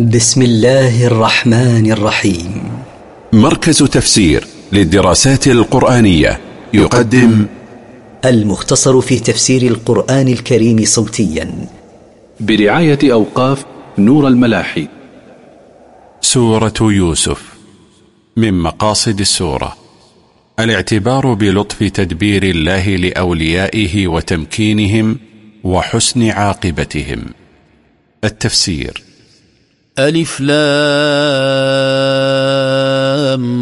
بسم الله الرحمن الرحيم. مركز تفسير للدراسات القرآنية يقدم المختصر في تفسير القرآن الكريم صوتيا. برعاية أوقاف نور الملاحي. سورة يوسف. من مقاصد السورة الاعتبار بلطف تدبير الله لأوليائه وتمكينهم وحسن عاقبتهم. التفسير ألف لام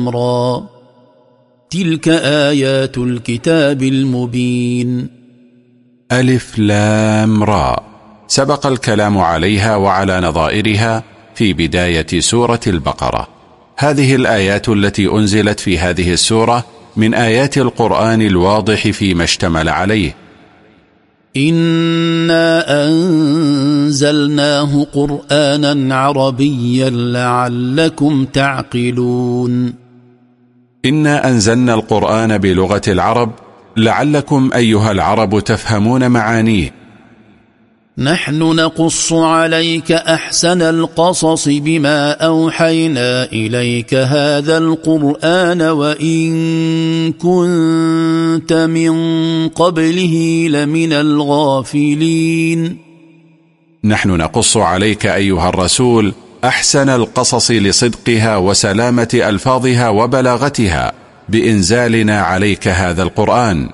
را. تلك آيات الكتاب المبين. ألف لام را. سبق الكلام عليها وعلى نظائرها في بداية سورة البقرة. هذه الآيات التي أنزلت في هذه السورة من آيات القرآن الواضح فيما اشتمل عليه. إنا أنزلناه قرآنا عربيا لعلكم تعقلون إنا أنزلنا القرآن بلغة العرب لعلكم أيها العرب تفهمون معانيه نحن نقص عليك أحسن القصص بما أوحينا إليك هذا القرآن وإن كنت من قبله لمن الغافلين. نحن نقص عليك أيها الرسول أحسن القصص لصدقها وسلامة ألفاظها وبلاغتها بإنزالنا عليك هذا القرآن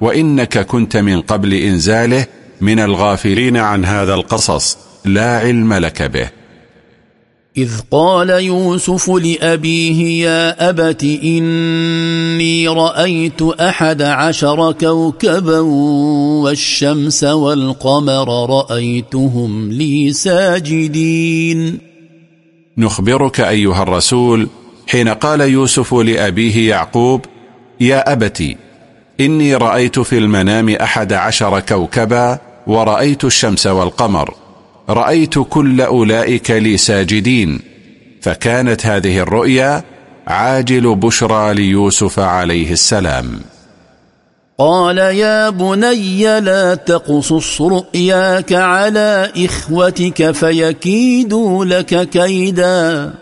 وإنك كنت من قبل إنزاله من الغافلين عن هذا القصص لا علم لك به. إذ قال يوسف لأبيه يا أبت إني رأيت أحد عشر كوكبا والشمس والقمر رأيتهم لي ساجدين. نخبرك أيها الرسول حين قال يوسف لأبيه يعقوب يا أبت إني رأيت في المنام أحد عشر كوكبا ورأيت الشمس والقمر. رأيت كل أولئك لي ساجدين. فكانت هذه الرؤيا عاجل بشرى ليوسف عليه السلام. قال يا بني لا تقصص رؤياك على إخوتك فيكيدوا لك كيدا.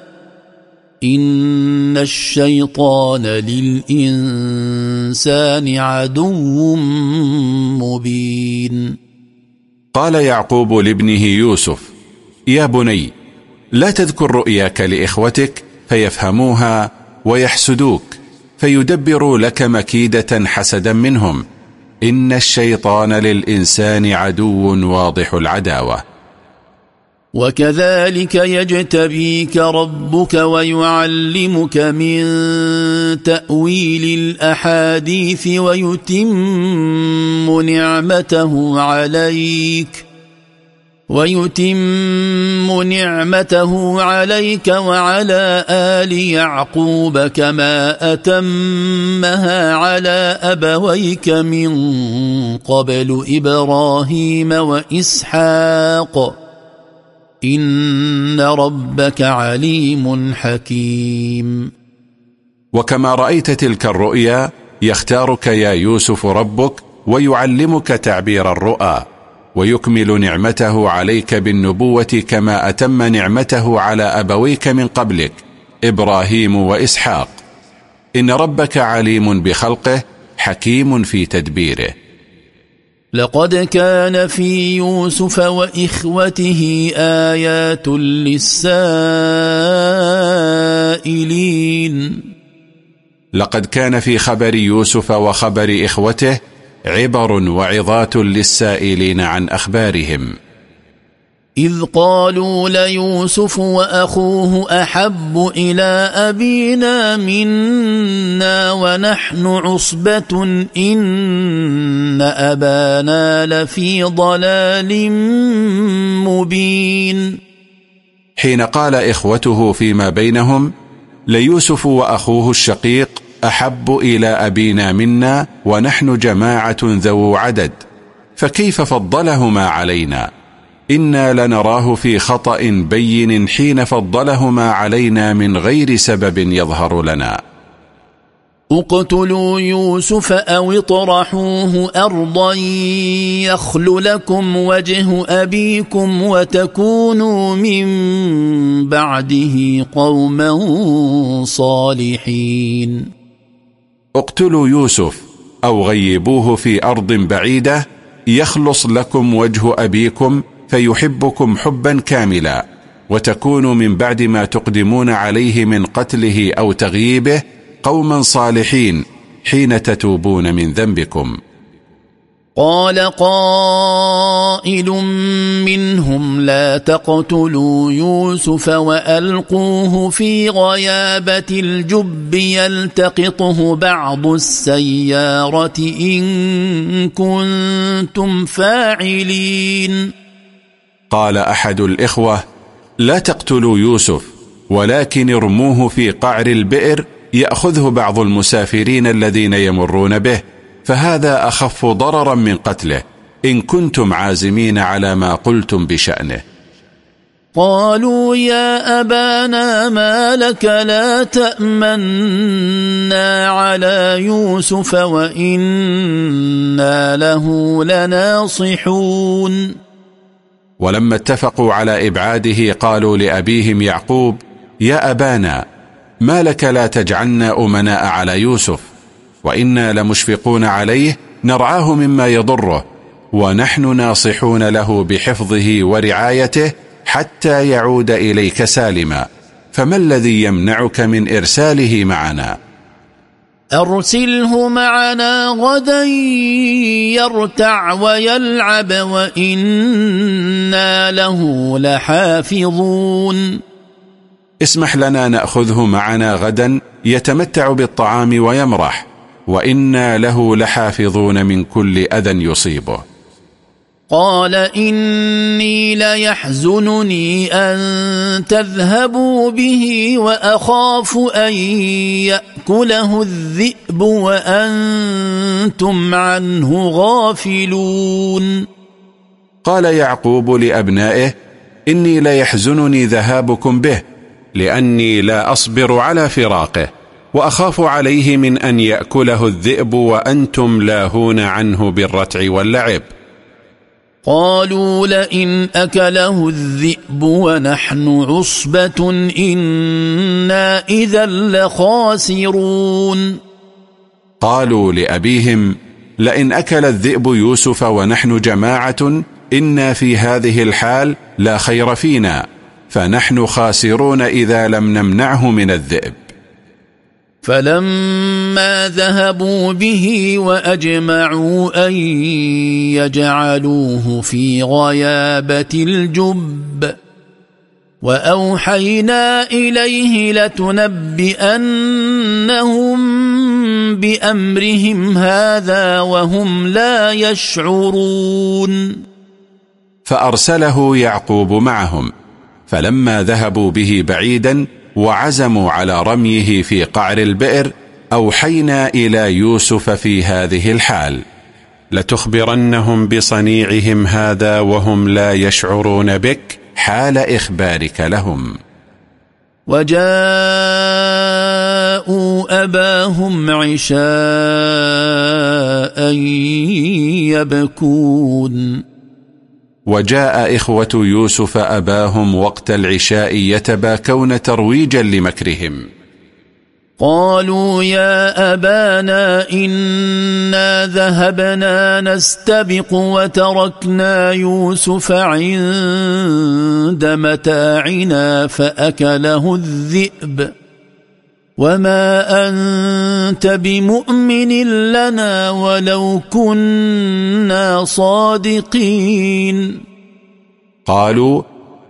إن الشيطان للإنسان عدو مبين. قال يعقوب لابنه يوسف يا بني لا تذكر رؤياك لإخوتك فيفهموها ويحسدوك فيدبروا لك مكيدة حسدا منهم. إن الشيطان للإنسان عدو واضح العداوة. وكذلك يجتبيك ربك ويعلمك من تأويل الأحاديث ويتم نعمته عليك ويتم نعمته عليك وعلى آل يعقوب كما أتمها على أبويك من قبل إبراهيم وإسحاق إن ربك عليم حكيم. وكما رأيت تلك الرؤيا يختارك يا يوسف ربك ويعلمك تعبير الرؤى ويكمل نعمته عليك بالنبوة كما أتم نعمته على أبويك من قبلك إبراهيم وإسحاق. إن ربك عليم بخلقه حكيم في تدبيره. لقد كان في يوسف وإخوته آيات للسائلين. لقد كان في خبر يوسف وخبر إخوته عبر وعظات للسائلين عن أخبارهم. إذ قالوا ليوسف وأخوه أحب إلى أبينا منا ونحن عصبة إن أبانا لفي ضلال مبين حين قال إخوته فيما بينهم ليوسف وأخوه الشقيق أحب إلى أبينا منا ونحن جماعة ذو عدد فكيف فضلهما علينا؟ إنا لنراه في خطأ بين حين فضلهما علينا من غير سبب يظهر لنا. اقتلوا يوسف أو اطرحوه ارضا يخل لكم وجه ابيكم وتكونوا من بعده قوما صالحين. اقتلوا يوسف أو غيبوه في ارض بعيده يخلص لكم وجه ابيكم فيحبكم حبا كاملا وتكونوا من بعد ما تقدمون عليه من قتله أو تغييبه قوما صالحين حين تتوبون من ذنبكم. قال قائل منهم لا تقتلوا يوسف وألقوه في غيابة الجب يلتقطه بعض السيارة إن كنتم فاعلين. قال أحد الإخوة لا تقتلوا يوسف ولكن ارموه في قعر البئر يأخذه بعض المسافرين الذين يمرون به فهذا أخف ضررا من قتله إن كنتم عازمين على ما قلتم بشأنه. قالوا يا أبانا ما لك لا تأمنا على يوسف وإنا له لناصحون. ولما اتفقوا على إبعاده قالوا لأبيهم يعقوب يا أبانا ما لك لا تجعلنا أمناء على يوسف؟ وإنا لمشفقون عليه نرعاه مما يضره ونحن ناصحون له بحفظه ورعايته حتى يعود إليك سالما فما الذي يمنعك من إرساله معنا؟ أرسله معنا غدا يرتع ويلعب وإنا له لحافظون. اسمح لنا نأخذه معنا غدا يتمتع بالطعام ويمرح وإنا له لحافظون من كل أذى يصيبه. قال إني ليحزنني أن تذهبوا به وأخاف أن يأكله الذئب وأنتم عنه غافلون قال يعقوب لأبنائه إني ليحزنني ذهابكم به لأني لا أصبر على فراقه وأخاف عليه من أن يأكله الذئب وأنتم لاهون عنه بالرتع واللعب. قالوا لئن أكله الذئب ونحن عصبة إنا إذا لخاسرون. قالوا لأبيهم لئن أكل الذئب يوسف ونحن جماعة إنا في هذه الحال لا خير فينا فنحن خاسرون إذا لم نمنعه من الذئب. فلما ذهبوا به وأجمعوا أن يجعلوه في غيابة الجب وأوحينا إليه لتنبئنهم بأمرهم هذا وهم لا يشعرون. فأرسله يعقوب معهم. فلما ذهبوا به بعيدا وعزموا على رميه في قعر البئر أوحينا إلى يوسف في هذه الحال. لتخبرنهم بصنيعهم هذا وهم لا يشعرون بك حال إخبارك لهم. وجاءوا أباهم عشاء يبكون. وجاء إخوة يوسف أباهم وقت العشاء يتباكون ترويجا لمكرهم. قالوا يا أبانا إنا ذهبنا نستبق وتركنا يوسف عند متاعنا فأكله الذئب. وما أنت بمؤمن لنا ولو كنا صادقين قالوا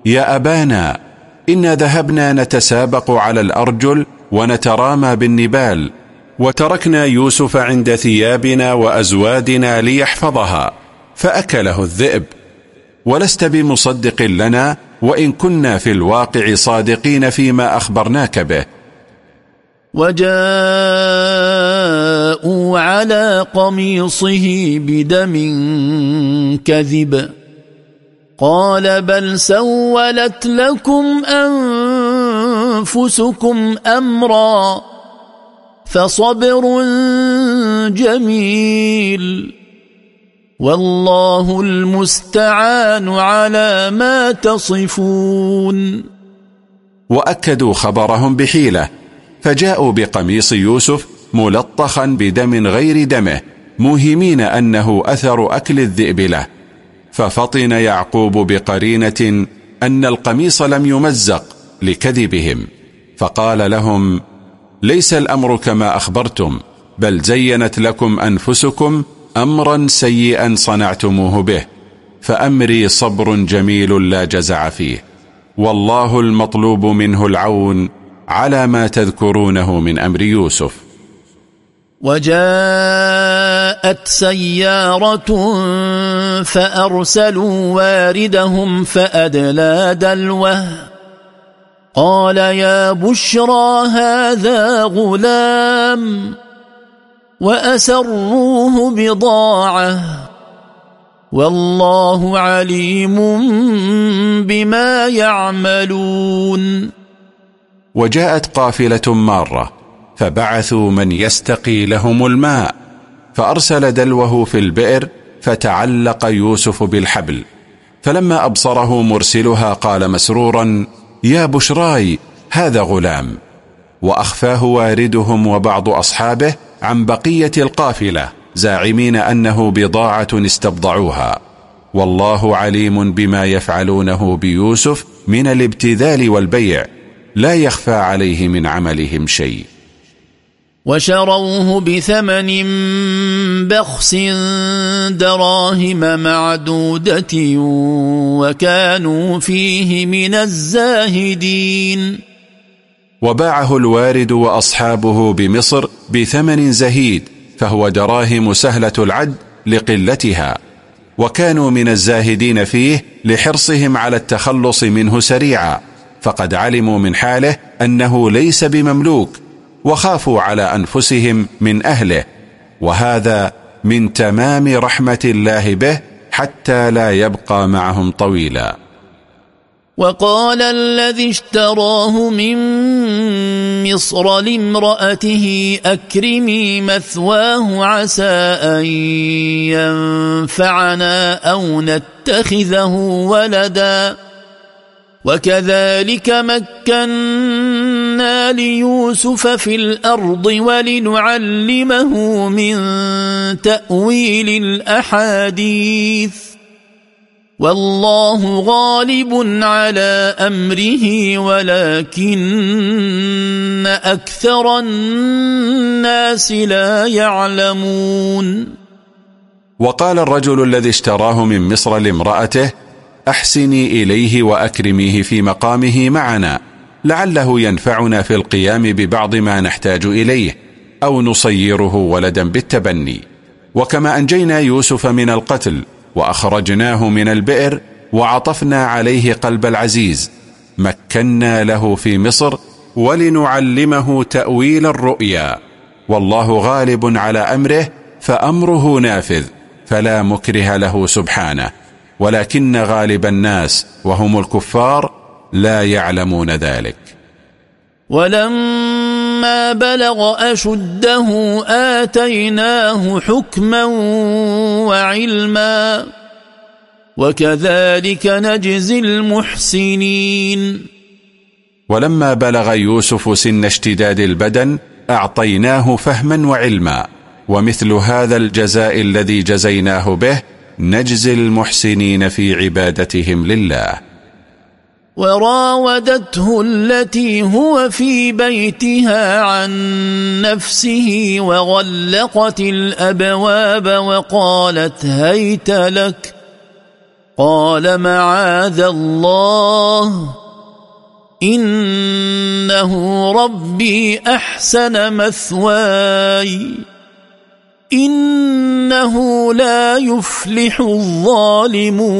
يا أبانا إنا ذهبنا نتسابق على الأرجل ونترامى بالنبال وتركنا يوسف عند ثيابنا وأزوادنا ليحفظها فأكله الذئب. ولست بمصدق لنا وإن كنا في الواقع صادقين فيما أخبرناك به. وجاءوا على قميصه بدم كذب. قال بل سولت لكم أنفسكم أمرا فصبر جميل. والله المستعان على ما تصفون. وأكدوا خبرهم بحيلة. فجاءوا بقميص يوسف ملطخا بدم غير دمه موهمين أنه أثر أكل الذئب له. ففطن يعقوب بقرينة أن القميص لم يمزق لكذبهم. فقال لهم ليس الأمر كما أخبرتم بل زينت لكم أنفسكم أمرا سيئا صنعتموه به فأمري صبر جميل لا جزع فيه. والله المطلوب منه العون على ما تذكرونه من أمر يوسف. وجاءت سيارة فأرسلوا واردهم فأدلى دلوه. قال يا بشرى هذا غلام وأسروه بضاعة. والله عليم بما يعملون. وجاءت قافلة مارة فبعثوا من يستقي لهم الماء فأرسل دلوه في البئر فتعلق يوسف بالحبل فلما أبصره مرسلها قال مسرورا يا بشراي هذا غلام. وأخفاه واردهم وبعض أصحابه عن بقية القافلة زاعمين أنه بضاعة استبضعوها. والله عليم بما يفعلونه بيوسف من الابتذال والبيع. لا يخفى عليه من عملهم شيء. وشروه بثمن بخس دراهم معدودة وكانوا فيه من الزاهدين. وباعه الوارد وأصحابه بمصر بثمن زهيد فهو دراهم سهلة العد لقلتها. وكانوا من الزاهدين فيه لحرصهم على التخلص منه سريعا. فقد علموا من حاله أنه ليس بمملوك وخافوا على أنفسهم من أهله وهذا من تمام رحمة الله به حتى لا يبقى معهم طويلا. وقال الذي اشتراه من مصر لامرأته أكرمي مثواه عسى أن ينفعنا أو نتخذه ولدا. وكذلك مكنا ليوسف في الأرض ولنعلمه من تأويل الأحاديث. والله غالب على أمره ولكن أكثر الناس لا يعلمون. وقال الرجل الذي اشتراه من مصر لامرأته أحسني إليه وأكرميه في مقامه معنا لعله ينفعنا في القيام ببعض ما نحتاج إليه أو نصيره ولدا بالتبني. وكما أنجينا يوسف من القتل وأخرجناه من البئر وعطفنا عليه قلب العزيز. مكنا له في مصر ولنعلمه تأويل الرؤيا. والله غالب على أمره فأمره نافذ فلا مكره له سبحانه. ولكن غالب الناس وهم الكفار لا يعلمون ذلك. ولما بلغ أشده آتيناه حكما وعلما وكذلك نجزي المحسنين. ولما بلغ يوسف سن اشتداد البدن أعطيناه فهما وعلما ومثل هذا الجزاء الذي جزيناه به نجزي المحسنين في عبادتهم لله. وراودته التي هو في بيتها عن نفسه وغلقت الأبواب وقالت هيت لك. قال معاذ الله إنه ربي أحسن مثواي. إنه لا يفلح الظالمون.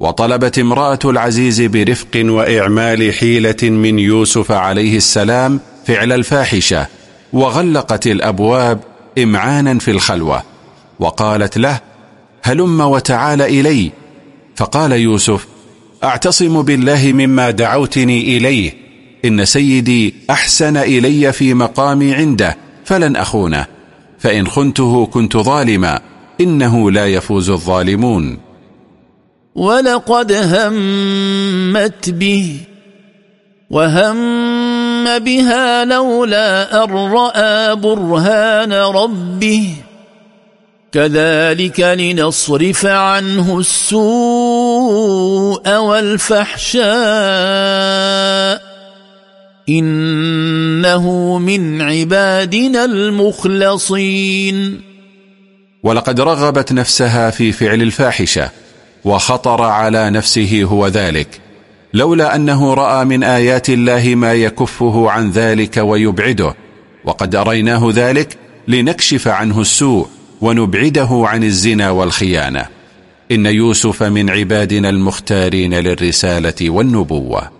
وطلبت امرأة العزيز برفق وإعمال حيلة من يوسف عليه السلام فعل الفاحشة وغلقت الأبواب إمعانا في الخلوة وقالت له هلم وتعال إلي. فقال يوسف أعتصم بالله مما دعوتني إليه إن سيدي أحسن إلي في مقامي عنده فلن أخونه. فإن خنته كنت ظالما إنه لا يفوز الظالمون. ولقد همت به وهم بها لولا أن رأى برهان ربه. كذلك لنصرف عنه السوء والفحشاء. إنه من عبادنا المخلصين. ولقد رغبت نفسها في فعل الفاحشة وخطر على نفسه هو ذلك لولا أنه رأى من آيات الله ما يكفه عن ذلك ويبعده وقد أريناه ذلك لنكشف عنه السوء ونبعده عن الزنا والخيانة. إن يوسف من عبادنا المختارين للرسالة والنبوة.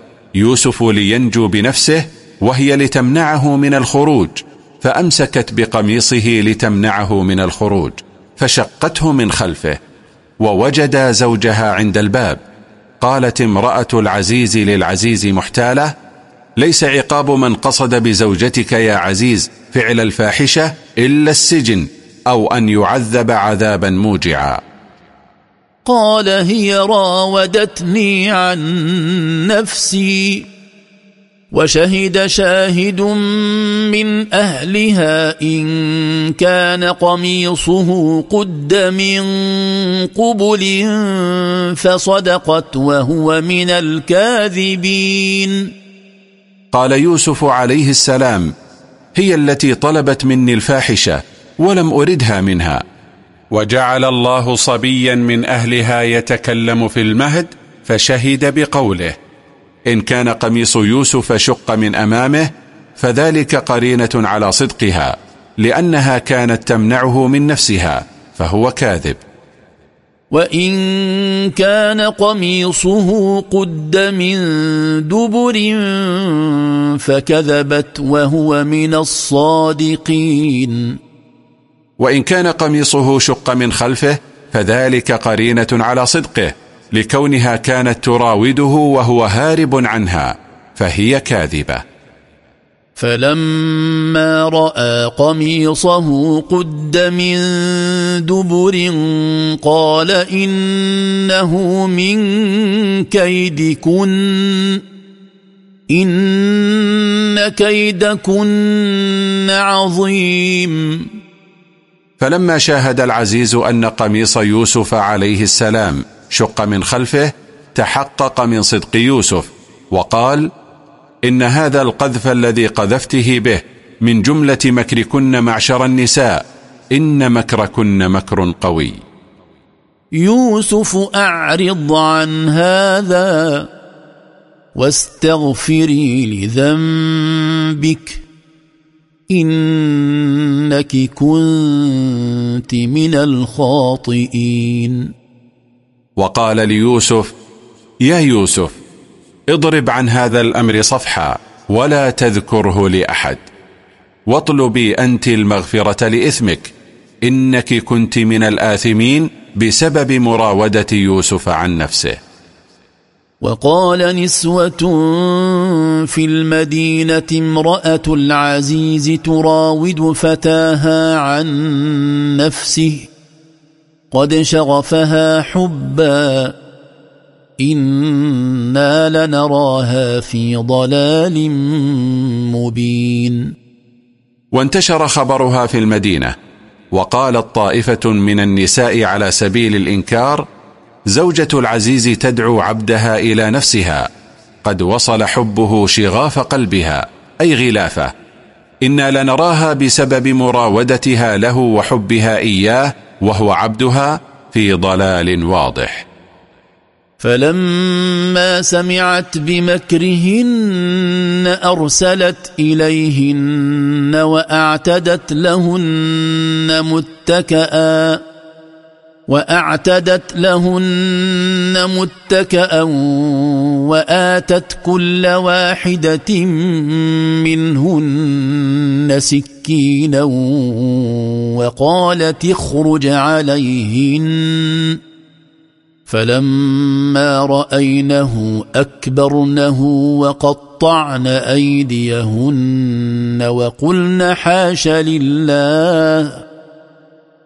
يوسف لينجو بنفسه وهي لتمنعه من الخروج فأمسكت بقميصه لتمنعه من الخروج فشقته من خلفه ووجد زوجها عند الباب. قالت امرأة العزيز للعزيز محتالة ليس عقاب من قصد بزوجتك يا عزيز فعل الفاحشة إلا السجن أو أن يعذب عذابا موجعا. قال هي راودتني عن نفسي وشهد شاهد من أهلها إن كان قميصه قد من قبل فصدقت وهو من الكاذبين. قال يوسف عليه السلام هي التي طلبت مني الفاحشة ولم أردها منها. وجعل الله صبيا من أهلها يتكلم في المهد فشهد بقوله إن كان قميص يوسف شق من أمامه فذلك قرينة على صدقها لأنها كانت تمنعه من نفسها فهو كاذب. وإن كان قميصه قد من دبر فكذبت وهو من الصادقين. وإن كان قميصه شق من خلفه فذلك قرينة على صدقه لكونها كانت تراوده وهو هارب عنها فهي كاذبة. فلما رأى قميصه قد من دبر قال إنه من كيدكن إن كيدكن عظيم. فلما شاهد العزيز أن قميص يوسف عليه السلام شق من خلفه تحقق من صدق يوسف وقال إن هذا القذف الذي قذفته به من جملة مكركن معشر النساء إن مكركن مكر قوي. يوسف أعرض عن هذا واستغفري لذنبك. إنك كنت من الخاطئين. وقال ليوسف يا يوسف اضرب عن هذا الأمر صفحا ولا تذكره لأحد. واطلبي أنت المغفرة لإثمك. إنك كنت من الآثمين بسبب مراودة يوسف عن نفسه. وقال نسوة في المدينة امرأة العزيز تراود فتاها عن نفسه قد شغفها حبا إنا لنراها في ضلال مبين. وانتشر خبرها في المدينة وقالت طائفة من النساء على سبيل الإنكار زوجة العزيز تدعو عبدها إلى نفسها. قد وصل حبه شغاف قلبها. أي غلافة. إنا لنراها بسبب مراودتها له وحبها إياه وهو عبدها في ضلال واضح. فلما سمعت بمكرهن أرسلت إليهن وأعتدت لهن متكئا. وأعتدت لهن متكأ وآتت كل واحدة منهن سكينا وقالت اخرج عليهن. فلما رأينه أكبرنه وقطعن أيديهن وقلن حاش لله.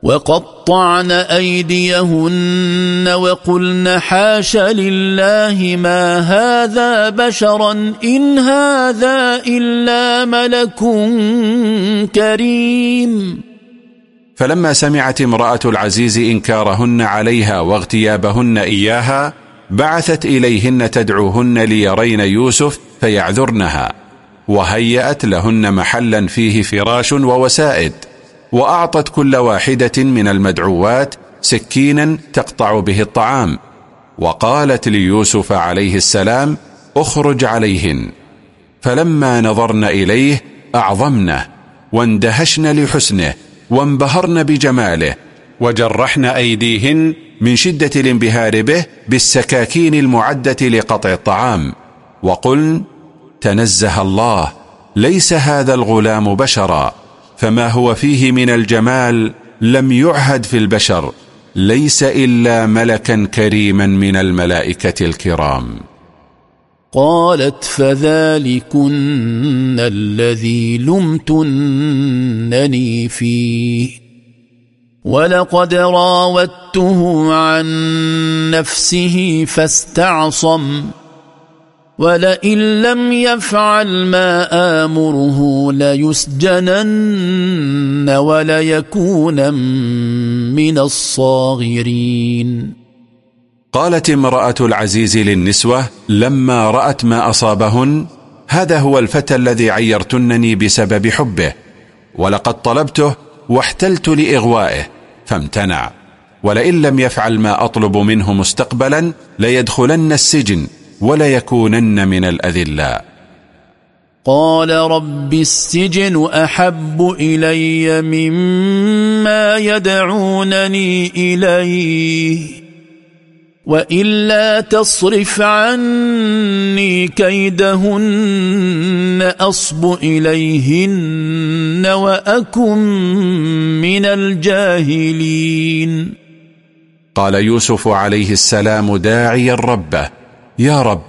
وقطعن أيديهن وقلن حاش لله ما هذا بشرا إن هذا إلا ملك كريم. فلما سمعت امرأة العزيز إنكارهن عليها واغتيابهن إياها بعثت إليهن تدعوهن ليرين يوسف فيعذرنها وهيأت لهن محلا فيه فراش ووسائد. وأعطت كل واحدة من المدعوات سكينا تقطع به الطعام. وقالت ليوسف عليه السلام اخرج عليهن. فلما نظرن إليه أعظمنه واندهشن لحسنه وانبهرن بجماله وجرحن أيديهن من شدة الانبهار به بالسكاكين المعدة لقطع الطعام. وقلن تنزه الله ليس هذا الغلام بشرا. فما هو فيه من الجمال لم يعهد في البشر ليس إلا ملكا كريما من الملائكة الكرام. قالت فذلكن الذي لمتنني فيه. ولقد راودته عن نفسه فاستعصم. ولئن لم يفعل ما آمره ليسجنن وليكون من الصاغرين. قالت امرأة العزيز للنسوة لما رأت ما أصابهن هذا هو الفتى الذي عيرتنني بسبب حبه ولقد طلبته واحتلت لإغوائه فامتنع. ولئن لم يفعل ما أطلب منه مستقبلا ليدخلن السجن. وليكونن من الأذلاء قال رب السجن أحب إلي مما يدعونني إليه وإلا تصرف عني كيدهن أصب إليهن وأكن من الجاهلين. قال يوسف عليه السلام داعيا ربه. يا رب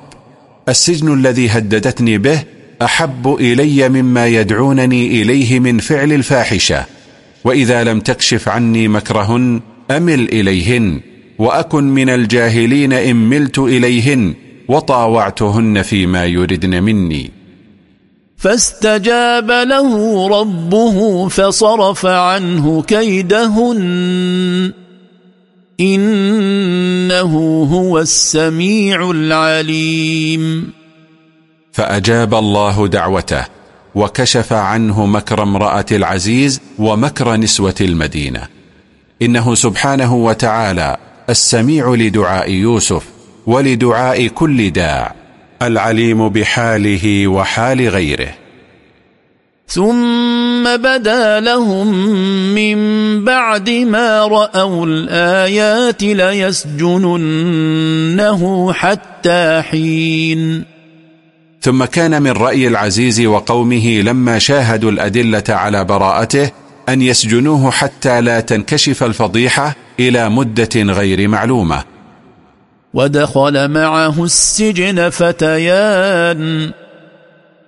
السجن الذي هددتني به أحب إلي مما يدعونني إليه من فعل الفاحشة. وإذا لم تكشف عني مكرهن أمل إليهن وأكن من الجاهلين إن ملت إليهن وطاوعتهن فيما يردن مني. فاستجاب له ربه فصرف عنه كيدهن. إنه هو السميع العليم. فأجاب الله دعوته وكشف عنه مكر امرأة العزيز ومكر نسوة المدينة. إنه سبحانه وتعالى السميع لدعاء يوسف ولدعاء كل داع العليم بحاله وحال غيره. ثم بدا لهم من بعد ما رأوا الآيات ليسجننه حتى حين. ثم كان من رأي العزيز وقومه لما شاهدوا الأدلة على براءته أن يسجنوه حتى لا تنكشف الفضيحة إلى مدة غير معلومة. ودخل معه السجن فتيان.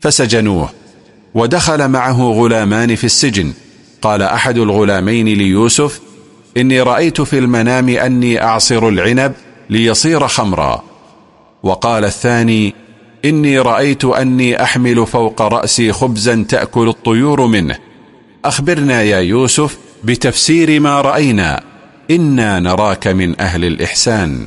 فسجنوه. ودخل معه غلامان في السجن. قال أحد الغلامين ليوسف إني رأيت في المنام أني أعصر العنب ليصير خمرا. وقال الثاني إني رأيت أني أحمل فوق رأسي خبزا تأكل الطيور منه. أخبرنا يا يوسف بتفسير ما رأينا. إنا نراك من أهل الإحسان.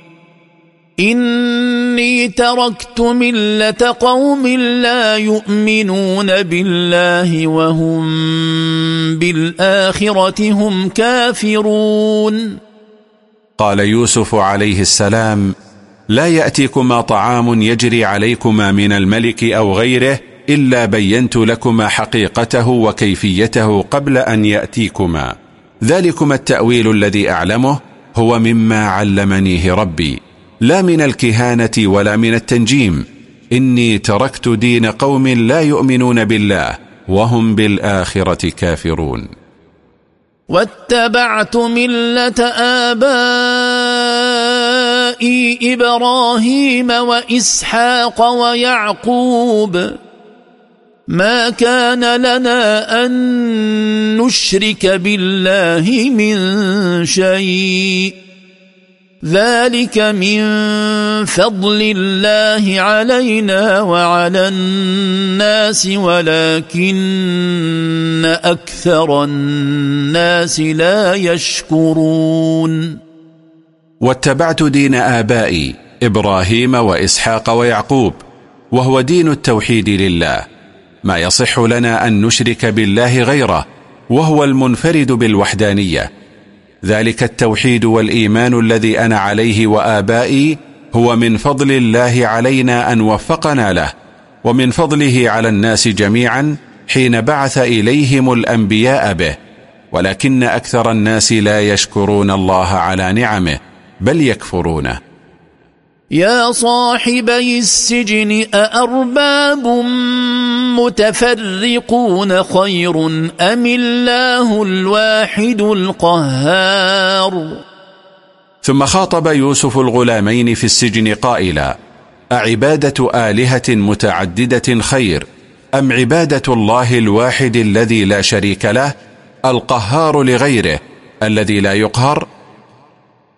إني تركت ملة قوم لا يؤمنون بالله وهم بالآخرة هم كافرون. قال يوسف عليه السلام لا يأتيكما طعام يجري عليكما من الملك أو غيره إلا بينت لكما حقيقته وكيفيته قبل أن يأتيكما. ذلكما التأويل الذي أعلمه هو مما علمنيه ربي. لا من الكهانة ولا من التنجيم. إني تركت دين قوم لا يؤمنون بالله وهم بالآخرة كافرون. واتبعت ملة آبائي إبراهيم وإسحاق ويعقوب. ما كان لنا أن نشرك بالله من شيء. ذلك من فضل الله علينا وعلى الناس ولكن أكثر الناس لا يشكرون. واتبعت دين آبائي إبراهيم وإسحاق ويعقوب وهو دين التوحيد لله. ما يصح لنا أن نشرك بالله غيره وهو المنفرد بالوحدانية. ذلك التوحيد والإيمان الذي أنا عليه وآبائي هو من فضل الله علينا أن وفقنا له ومن فضله على الناس جميعا حين بعث إليهم الأنبياء به. ولكن أكثر الناس لا يشكرون الله على نعمه بل يكفرونه. يا صاحبي السجن أأرباب متفرقون خير أم الله الواحد القهار؟ ثم خاطب يوسف الغلامين في السجن قائلا أعبادة آلهة متعددة خير أم عبادة الله الواحد الذي لا شريك له القهار لغيره الذي لا يقهر؟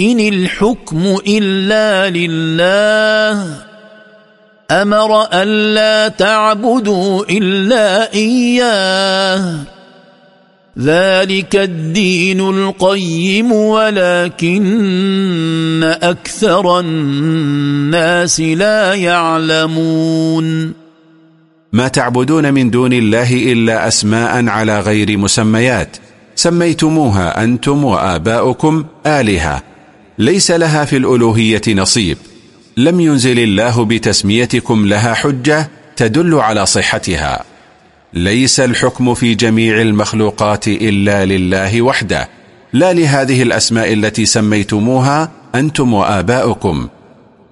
إن الحكم إلا لله. أمر ألا تعبدوا إلا إياه. ذلك الدين القيم ولكن أكثر الناس لا يعلمون. ما تعبدون من دون الله إلا أسماء على غير مسميات. سميتموها أنتم وآباؤكم آلهة. ليس لها في الألوهية نصيب. لم ينزل الله بتسميتكم لها حجة تدل على صحتها. ليس الحكم في جميع المخلوقات إلا لله وحده. لا لهذه الأسماء التي سميتموها أنتم وآباؤكم.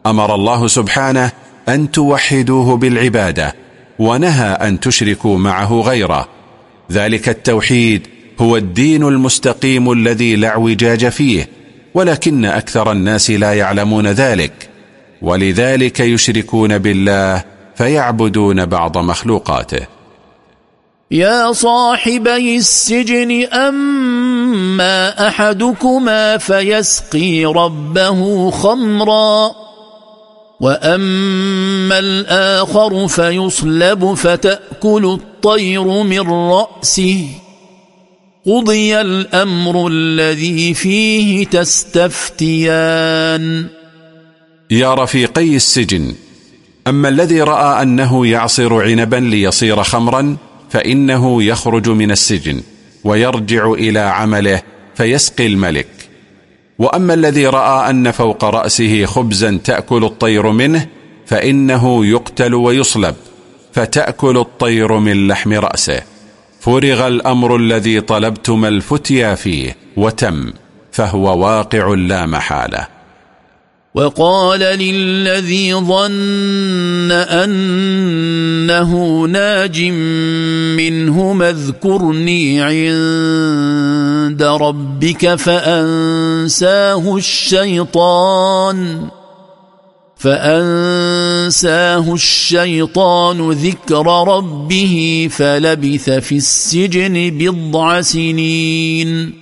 أمر الله سبحانه أن توحدوه بالعبادة ونهى أن تشركوا معه غيره. ذلك التوحيد هو الدين المستقيم الذي لا اعوجاج فيه. ولكن أكثر الناس لا يعلمون ذلك ولذلك يشركون بالله فيعبدون بعض مخلوقاته. يا صاحبي السجن أما أحدكما فيسقي ربه خمرا وأما الآخر فيصلب فتأكل الطير من رأسه. قضي الأمر الذي فيه تستفتيان. يا رفيقي السجن أما الذي رأى أنه يعصر عنبا ليصير خمرا فإنه يخرج من السجن ويرجع إلى عمله فيسقي الملك. وأما الذي رأى أن فوق رأسه خبزا تأكل الطير منه فإنه يقتل ويصلب فتأكل الطير من لحم رأسه. فرغ الأمر الذي طلبتم الفتيا فيه وتم فهو واقع لا محالة. وقال للذي ظن أنه ناج منه اذكرني عند ربك فأنساه الشيطان. فأنساه الشيطان ذكر ربه فلبث في السجن بضع سنين.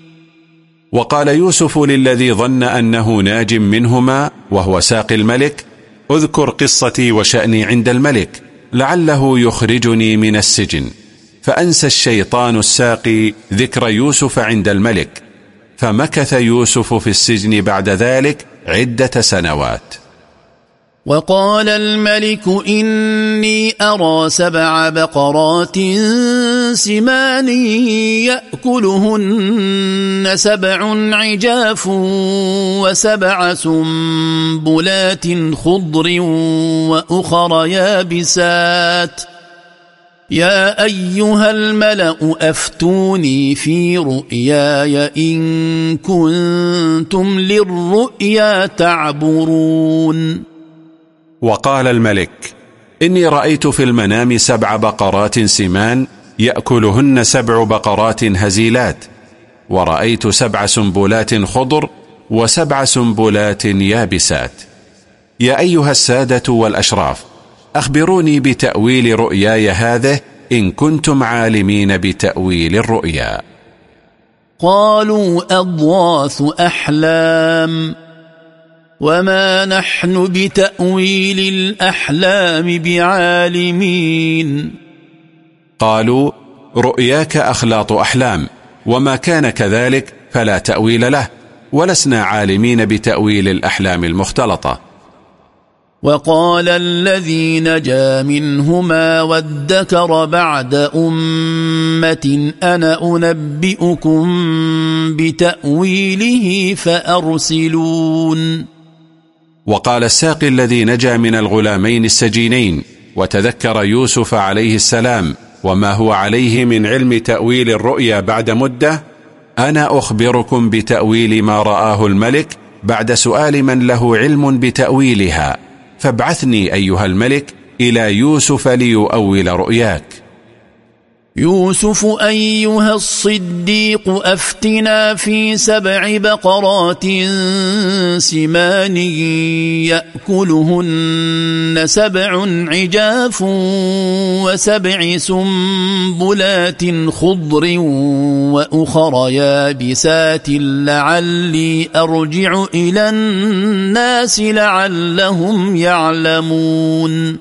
وقال يوسف للذي ظن أنه ناج منهما وهو ساق الملك اذكر قصتي وشأني عند الملك لعله يخرجني من السجن. فأنسى الشيطان الساقي ذكر يوسف عند الملك فمكث يوسف في السجن بعد ذلك عدة سنوات. وقال الملك إني أرى سبع بقرات سمان يأكلهن سبع عجاف وسبع سنبلات خضر وأخر يابسات. يا أيها الملأ أفتوني في رؤياي إن كنتم للرؤيا تعبرون. وقال الملك إني رأيت في المنام سبع بقرات سمان يأكلهن سبع بقرات هزيلات ورأيت سبع سنبلات خضر وسبع سنبلات يابسات. يا أيها السادة والأشراف أخبروني بتأويل رؤياي هذه إن كنتم عالمين بتأويل الرؤيا. قالوا أضواث أحلام. وما نحن بتأويل الأحلام بعالمين قالوا رؤياك أخلاط أحلام وما كان كذلك فلا تأويل له ولسنا عالمين بتأويل الأحلام المختلطة. وقال الذي نجا منهما وادكر بعد أمة أنا أنبئكم بتأويله فأرسلون. وقال الساقي الذي نجا من الغلامين السجينين وتذكر يوسف عليه السلام وما هو عليه من علم تأويل الرؤيا بعد مدة أنا أخبركم بتأويل ما رآه الملك بعد سؤال من له علم بتأويلها فابعثني أيها الملك إلى يوسف ليؤول رؤياك. يوسف أيها الصديق أفتنا في سبع بقرات سمان يأكلهن سبع عجاف وسبع سنبلات خضر وأخر يابسات لعلي أرجع إلى الناس لعلهم يعلمون.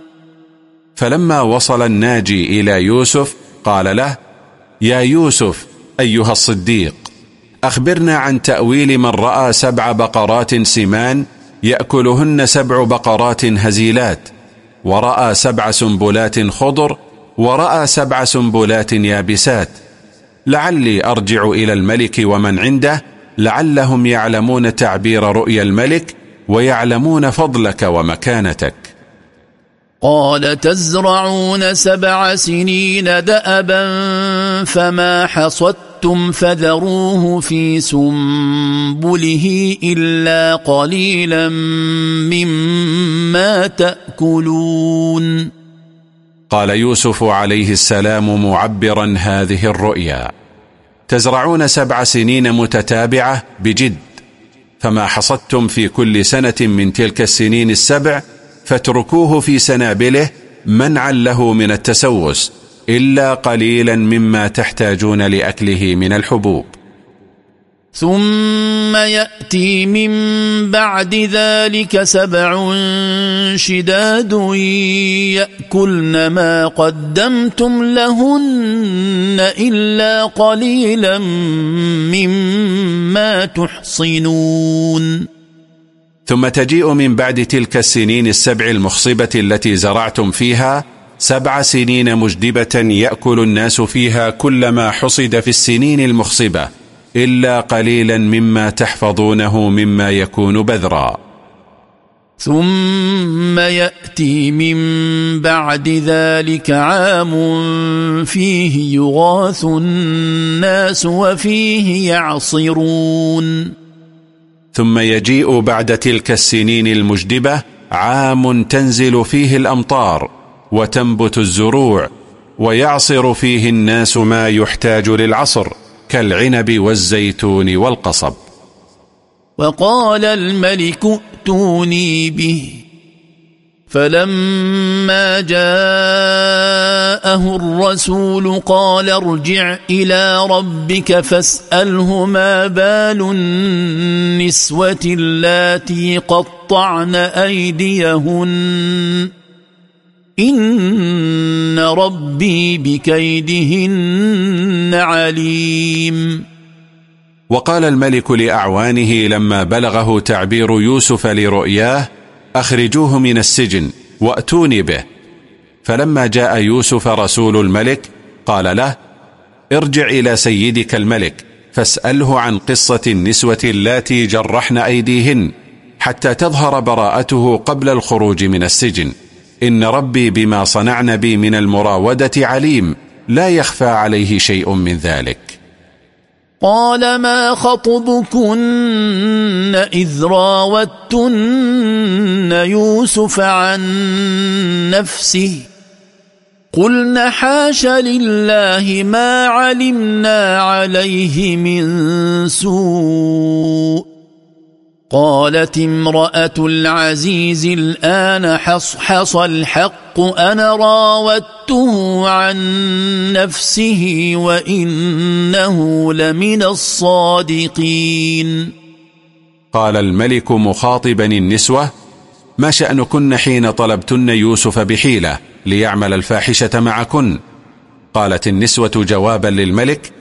فلما وصل الناجي إلى يوسف قال له يا يوسف أيها الصديق أخبرنا عن تأويل من رأى سبع بقرات سمان يأكلهن سبع بقرات هزيلات ورأى سبع سنبلات خضر ورأى سبع سنبلات يابسات. لعلي أرجع إلى الملك ومن عنده لعلهم يعلمون تعبير رؤيا الملك ويعلمون فضلك ومكانتك. قال تزرعون سبع سنين دأبا فما حصدتم فذروه في سنبله إلا قليلا مما تأكلون. قال يوسف عليه السلام معبرا هذه الرؤيا تزرعون سبع سنين متتابعة بجد فما حصدتم في كل سنة من تلك السنين السبع فاتركوه في سنابله منعا له من التسوس إلا قليلا مما تحتاجون لأكله من الحبوب. ثم يأتي من بعد ذلك سبع شداد يأكلن ما قدمتم لهن إلا قليلا مما تحصنون. ثم تجيء من بعد تلك السنين السبع المخصبة التي زرعتم فيها سبع سنين مجدبة يأكل الناس فيها كل ما حصد في السنين المخصبة إلا قليلا مما تحفظونه مما يكون بذرا. ثم يأتي من بعد ذلك عام فيه يغاث الناس وفيه يعصرون. ثم يجيء بعد تلك السنين المجدبة عام تنزل فيه الأمطار وتنبت الزروع ويعصر فيه الناس ما يحتاج للعصر كالعنب والزيتون والقصب. وقال الملك ائتوني به. فلما جاءه الرسول قال ارجع إلى ربك فاسأله ما بال النسوة اللاتي قطعن أيديهن. إن ربي بكيدهن عليم. وقال الملك لأعوانه لما بلغه تعبير يوسف لرؤياه أخرجوه من السجن وأتوني به. فلما جاء يوسف رسول الملك قال له ارجع إلى سيدك الملك فاسأله عن قصة النسوة اللاتي جرحن أيديهن حتى تظهر براءته قبل الخروج من السجن. إن ربي بما صنعن بي من المراودة عليم لا يخفى عليه شيء من ذلك. قال ما خطبكن إذ راوتن يوسف عن نفسه قلن حاش لله ما علمنا عليه من سوء قالت امرأة العزيز الآن حصحص الحق أنا راودته عن نفسه وإنه لمن الصادقين. قال الملك مخاطبا النسوة ما شأنكن حين طلبتن يوسف بحيلة ليعمل الفاحشة معكن؟ قالت النسوة جوابا للملك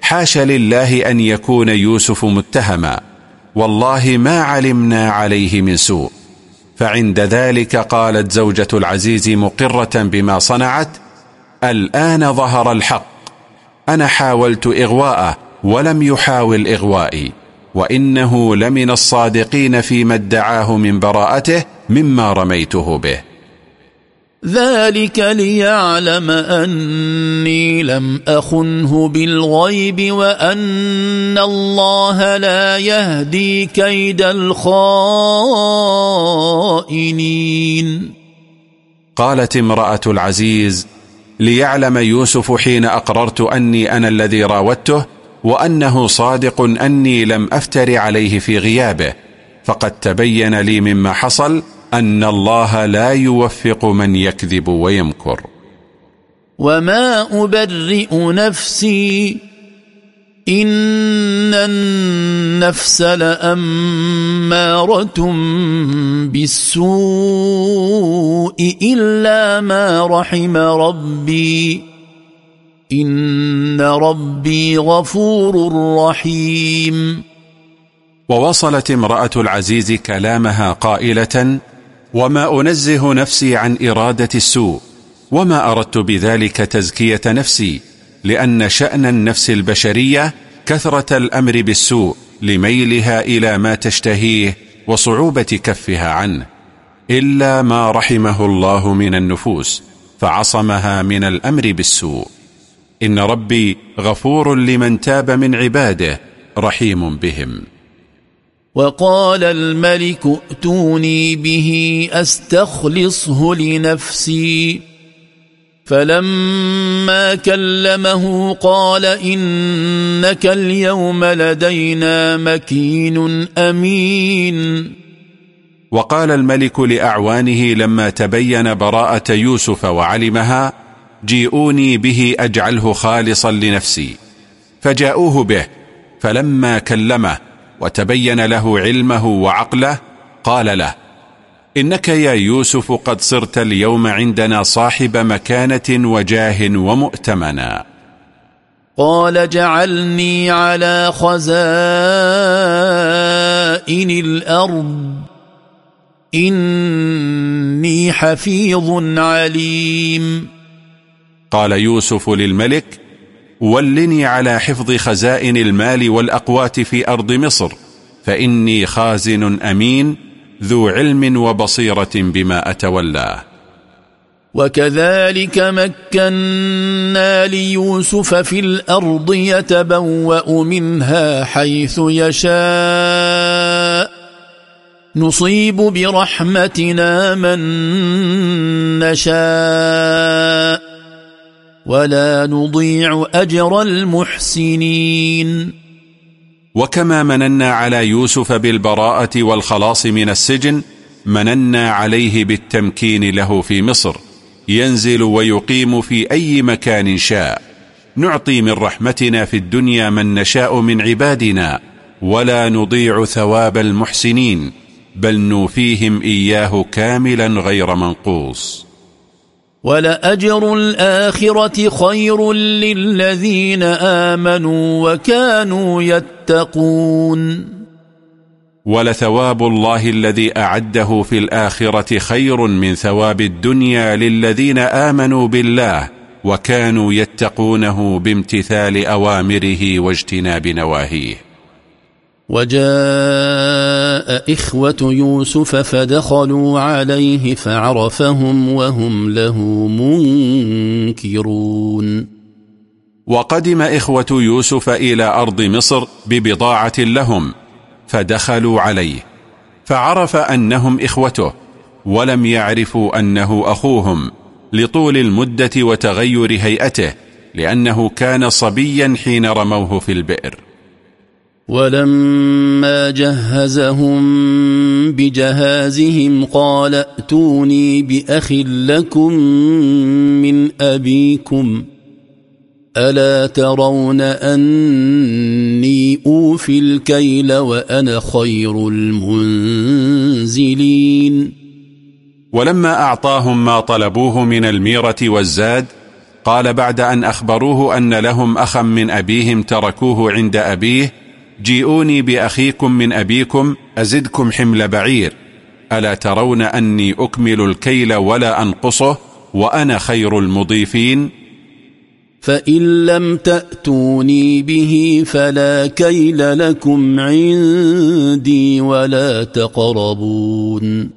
حاش لله أن يكون يوسف متهما. والله ما علمنا عليه من سوء. فعند ذلك قالت زوجة العزيز مقرة بما صنعت الآن ظهر الحق. أنا حاولت إغواءه ولم يحاول إغوائي وإنه لمن الصادقين فيما ادعاه من براءته مما رميته به. ذلك ليعلم أني لم أخنه بالغيب وأن الله لا يهدي كيد الخائنين. قالت امرأة العزيز ليعلم يوسف حين أقررت أني أنا الذي راودته وأنه صادق أني لم أفتر عليه في غيابه فقد تبين لي مما حصل أن الله لا يوفق من يكذب ويمكر. وما أبرئ نفسي إن النفس لأمارة بالسوء إلا ما رحم ربي إن ربي غفور رحيم. ووصلت امرأة العزيز كلامها قائلة وما أنزه نفسي عن إرادة السوء وما أردت بذلك تزكية نفسي لأن شأن النفس البشرية كثرة الأمر بالسوء لميلها إلى ما تشتهيه وصعوبة كفها عنه. إلا ما رحمه الله من النفوس فعصمها من الأمر بالسوء. إن ربي غفور لمن تاب من عباده رحيم بهم. وقال الملك ائتوني به أستخلصه لنفسي. فلما كلمه قال إنك اليوم لدينا مكين أمين. وقال الملك لأعوانه لما تبين براءة يوسف وعلمها جيئوني به أجعله خالصا لنفسي. فجاءوه به فلما كلمه وتبين له علمه وعقله قال له إنك يا يوسف قد صرت اليوم عندنا صاحب مكانة وجاه ومؤتمنا. قال جعلني على خزائن الأرض إني حفيظ عليم. قال يوسف للملك ولني على حفظ خزائن المال والأقوات في أرض مصر فإني خازن أمين ذو علم وبصيرة بما أتولاه وكذلك مكنا ليوسف في الأرض يتبوأ منها حيث يشاء. نصيب برحمتنا من نشاء. ولا نضيع أجر المحسنين. وكما مننا على يوسف بالبراءة والخلاص من السجن مننا عليه بالتمكين له في مصر ينزل ويقيم في أي مكان شاء. نعطي من رحمتنا في الدنيا من نشاء من عبادنا ولا نضيع ثواب المحسنين بل نوفيهم إياه كاملا غير منقوص. ولأجر الآخرة خير للذين آمنوا وكانوا يتقون. ولثواب الله الذي أعده في الآخرة خير من ثواب الدنيا للذين آمنوا بالله وكانوا يتقونه بامتثال أوامره واجتناب نواهيه. وجاء إخوة يوسف فدخلوا عليه فعرفهم وهم له منكرون. وقدم إخوة يوسف إلى أرض مصر ببضاعة لهم فدخلوا عليه فعرف أنهم إخوته ولم يعرفوا أنه أخوهم لطول المدة وتغير هيئته لأنه كان صبيا حين رموه في البئر. ولما جهزهم بجهازهم قال ائتوني بأخ لكم من أبيكم ألا ترون أني أوفي الكيل وأنا خير المنزلين ولما أعطاهم ما طلبوه من الميرة والزاد قال بعد أن أخبروه أن لهم أخا من أبيهم تركوه عند أبيه جيئوني بأخيكم من أبيكم أزدكم حمل بعير. ألا ترون أني أكمل الكيل ولا أنقصه وأنا خير المضيفين؟ فإن لم تأتوني به فلا كيل لكم عندي ولا تقربون.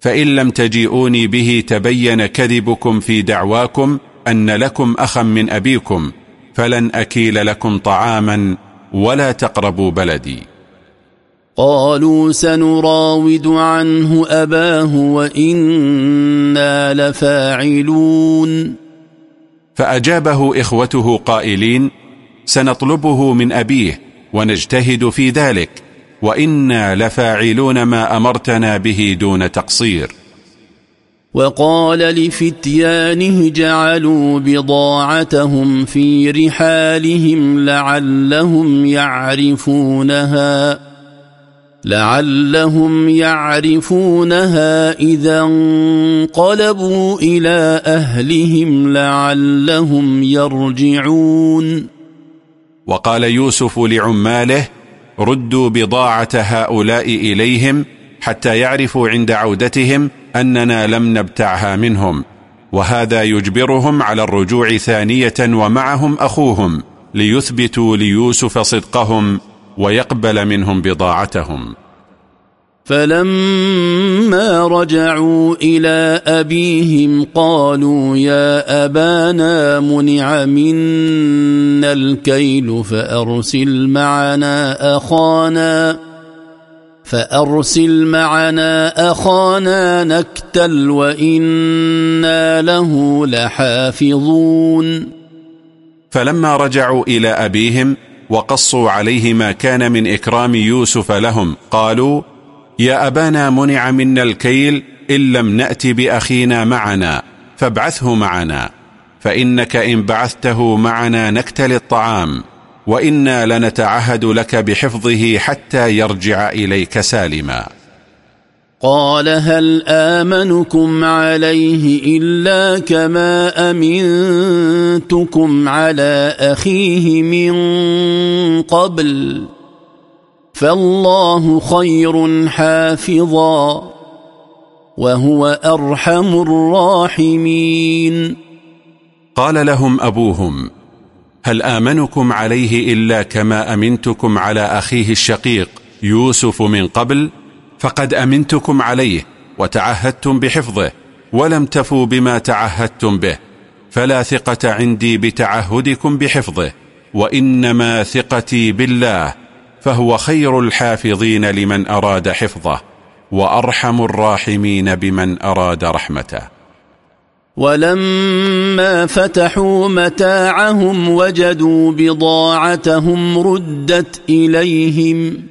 فإن لم تجيئوني به تبين كذبكم في دعواكم أن لكم أخا من أبيكم فلن أكيل لكم طعاما ولا تقربوا بلدي. قالوا سنراود عنه أباه وإنا لفاعلون. فأجابه إخوته قائلين سنطلبه من أبيه ونجتهد في ذلك وإنا لفاعلون ما أمرتنا به دون تقصير. وقال لفتيانه جعلوا بضاعتهم في رحالهم لعلهم يعرفونها لعلهم يعرفونها إذا انقلبوا إلى أهلهم لعلهم يرجعون. وقال يوسف لعماله ردوا بضاعة هؤلاء إليهم حتى يعرفوا عند عودتهم أننا لم نبتعها منهم وهذا يجبرهم على الرجوع ثانية ومعهم أخوهم ليثبتوا ليوسف صدقهم ويقبل منهم بضاعتهم. فلما رجعوا إلى أبيهم قالوا يا أبانا منع منا الكيل فأرسل معنا أخانا. فأرسل معنا أخانا نكتل وإنا له لحافظون. فلما رجعوا إلى أبيهم وقصوا عليه ما كان من إكرام يوسف لهم قالوا يا أبانا منع منا الكيل إن لم نأت بأخينا معنا فابعثه معنا فإنك إن بعثته معنا نكتل الطعام. وإنا لنتعهد لك بحفظه حتى يرجع إليك سالما. قال هل آمنكم عليه إلا كما أمنتكم على أخيه من قبل؟ فالله خير حافظا وهو أرحم الراحمين. قال لهم أبوهم هل آمنكم عليه إلا كما أمنتكم على أخيه الشقيق يوسف من قبل؟ فقد أمنتكم عليه وتعهدتم بحفظه ولم تفوا بما تعهدتم به فلا ثقة عندي بتعهدكم بحفظه وإنما ثقتي بالله فهو خير الحافظين لمن أراد حفظه وأرحم الراحمين بمن أراد رحمته. ولما فتحوا متاعهم وجدوا بضاعتهم ردت إليهم.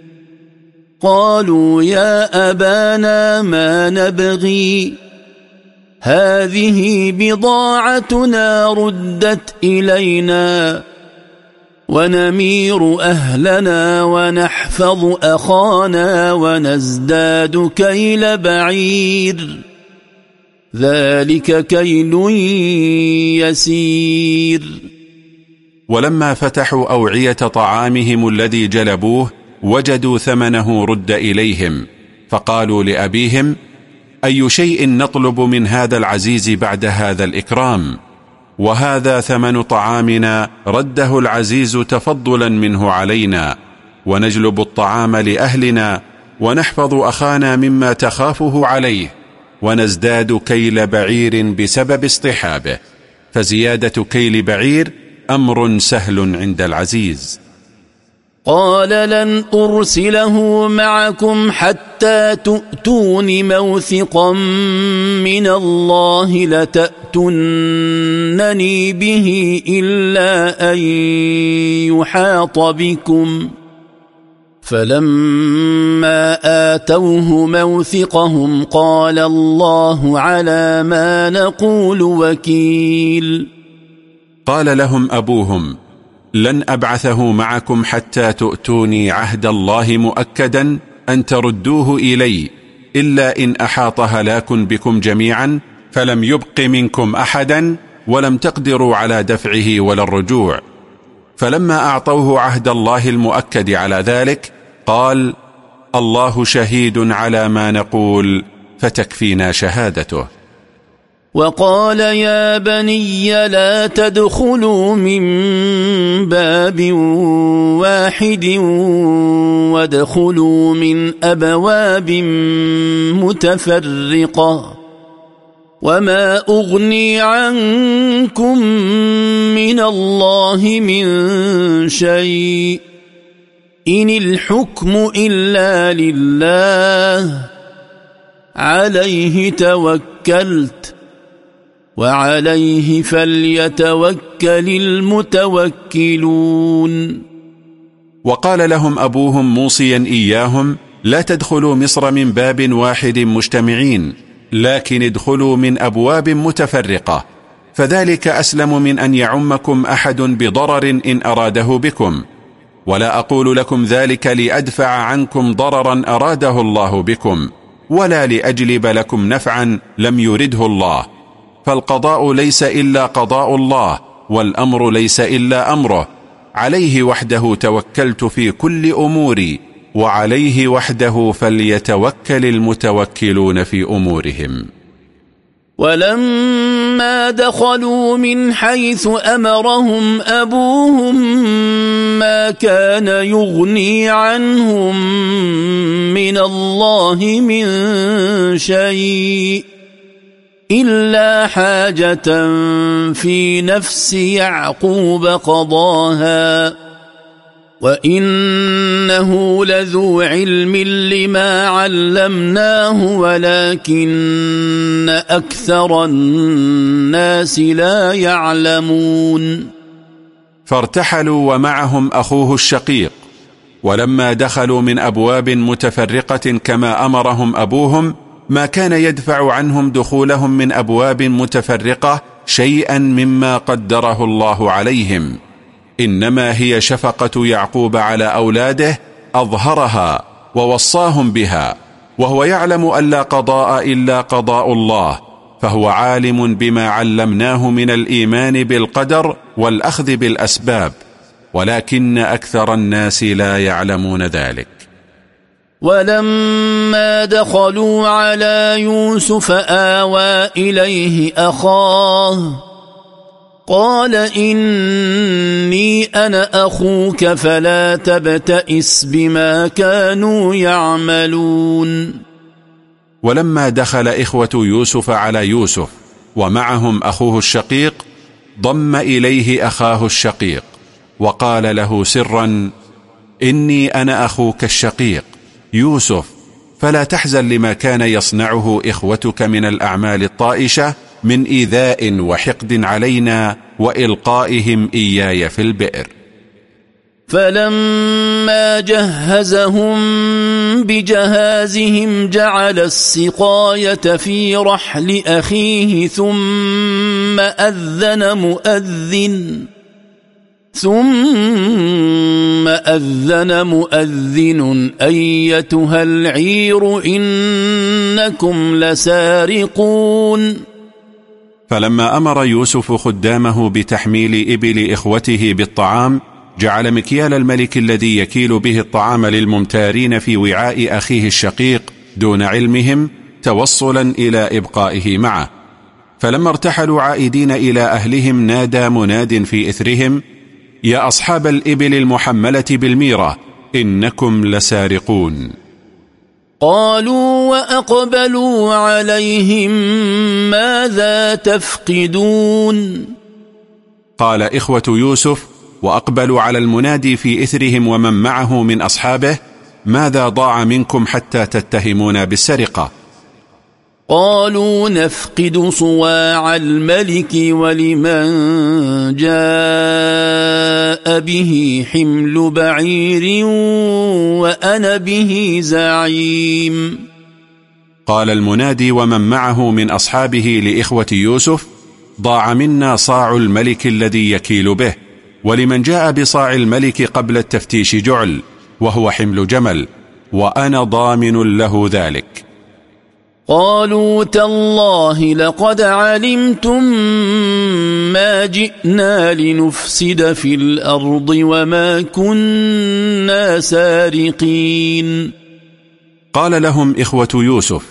قالوا يا أبانا ما نبغي. هذه بضاعتنا ردت إلينا. ونمير أهلنا ونحفظ أخانا ونزداد كيل بعير. ذلك كيل يسير. ولما فتحوا أوعية طعامهم الذي جلبوه وجدوا ثمنه رد إليهم. فقالوا لأبيهم أي شيء نطلب من هذا العزيز بعد هذا الإكرام؟ وهذا ثمن طعامنا رده العزيز تفضلا منه علينا. ونجلب الطعام لأهلنا ونحفظ أخانا مما تخافه عليه. ونزداد كيل بعير بسبب اصطحابه فزيادة كيل بعير أمر سهل عند العزيز. قال لن أرسله معكم حتى تؤتون موثقا من الله لتأتنني به إلا أن يحاط بكم. فلما آتوه موثقهم قال الله على ما نقول وكيل. قال لهم أبوهم لن أبعثه معكم حتى تؤتوني عهد الله مؤكدا أن تردوه إلي إلا إن أحاط هلاك بكم جميعا فلم يبق منكم أحدا ولم تقدروا على دفعه ولا الرجوع. فلما أعطوه عهد الله المؤكد على ذلك قال الله شهيد على ما نقول فتكفينا شهادته. وقال يا بني لا تدخلوا من باب واحد وادخلوا من أبواب متفرقة. وما أغني عنكم من الله من شيء. إن الحكم إلا لله. عليه توكلت. وعليه فليتوكل المتوكلون. وقال لهم أبوهم موصيا إياهم لا تدخلوا مصر من باب واحد مجتمعين لكن ادخلوا من أبواب متفرقة. فذلك أسلم من أن يعمكم أحد بضرر إن أراده بكم. ولا أقول لكم ذلك لأدفع عنكم ضررا أراده الله بكم ولا لأجلب لكم نفعا لم يرده الله. فالقضاء ليس إلا قضاء الله والأمر ليس إلا أمره. عليه وحده توكلت في كل أموري وعليه وحده فليتوكل المتوكلون في أمورهم. ولما دخلوا من حيث أمرهم أبوهم ما كان يغني عنهم من الله من شيء إلا حاجة في نفس يعقوب قضاها وإنه لذو علم لما علمناه ولكن أكثر الناس لا يعلمون فارتحلوا ومعهم أخوه الشقيق ولما دخلوا من أبواب متفرقة كما أمرهم أبوهم ما كان يدفع عنهم دخولهم من أبواب متفرقة شيئا مما قدره الله عليهم إنما هي شفقة يعقوب على أولاده أظهرها ووصاهم بها وهو يعلم أن لا قضاء إلا قضاء الله فهو عالم بما علمناه من الإيمان بالقدر والأخذ بالأسباب ولكن أكثر الناس لا يعلمون ذلك. ولما دخلوا على يوسف آوى إليه أخاه قال إني أنا أخوك فلا تبتئس بما كانوا يعملون. ولما دخل إخوة يوسف على يوسف ومعهم أخوه الشقيق ضم إليه أخاه الشقيق وقال له سرا إني أنا أخوك الشقيق يوسف فلا تحزن لما كان يصنعه إخوتك من الأعمال الطائشة من إيذاء وحقد علينا وإلقائهم إياي في البئر. فلما جهزهم بجهازهم جعل السقاية في رحل أخيه ثم أذن مؤذن ثم أذن مؤذن أيتها العير إنكم لسارقون. فلما أمر يوسف خدامه بتحميل إبل إخوته بالطعام جعل مكيال الملك الذي يكيل به الطعام للممتارين في وعاء أخيه الشقيق دون علمهم توصلا إلى إبقائه معه. فلما ارتحلوا عائدين إلى أهلهم نادى مناد في إثرهم يا أصحاب الإبل المحملة بالميرة إنكم لسارقون. قالوا وأقبلوا عليهم ماذا تفقدون؟ قال إخوة يوسف وأقبلوا على المنادي في إثرهم ومن معه من أصحابه ماذا ضاع منكم حتى تتهمون بالسرقة؟ قالوا نفقد صواع الملك ولمن جاء به حمل بعير وأنا به زعيم. قال المنادي ومن معه من أصحابه لإخوة يوسف ضاع منا صاع الملك الذي يكيل به ولمن جاء بصاع الملك قبل التفتيش جعل وهو حمل جمل وأنا ضامن له ذلك. قالوا تالله لقد علمتم ما جئنا لنفسد في الأرض وما كنا سارقين. قال لهم إخوة يوسف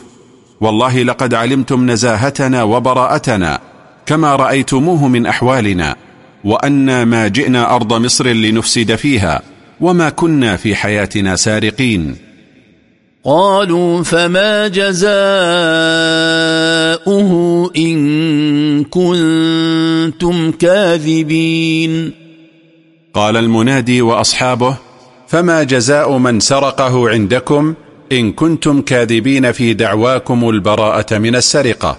والله لقد علمتم نزاهتنا وبراءتنا كما رأيتموه من أحوالنا وأن ما جئنا أرض مصر لنفسد فيها وما كنا في حياتنا سارقين. قالوا فما جزاؤه إن كنتم كاذبين. قال المنادي وأصحابه فما جزاء من سرقه عندكم إن كنتم كاذبين في دعواكم البراءة من السرقة.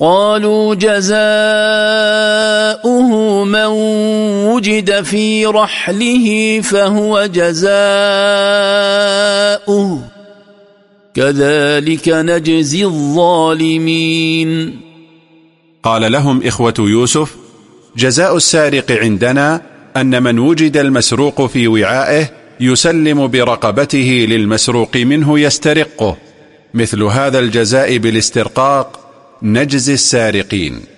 قالوا جزاؤه من وجد في رحله فهو جزاؤه. كذلك نجزي الظالمين. قال لهم إخوة يوسف جزاء السارق عندنا أن من وجد المسروق في وعائه يسلم برقبته للمسروق منه يسترقه. مثل هذا الجزاء بالاسترقاق نجزي السارقين.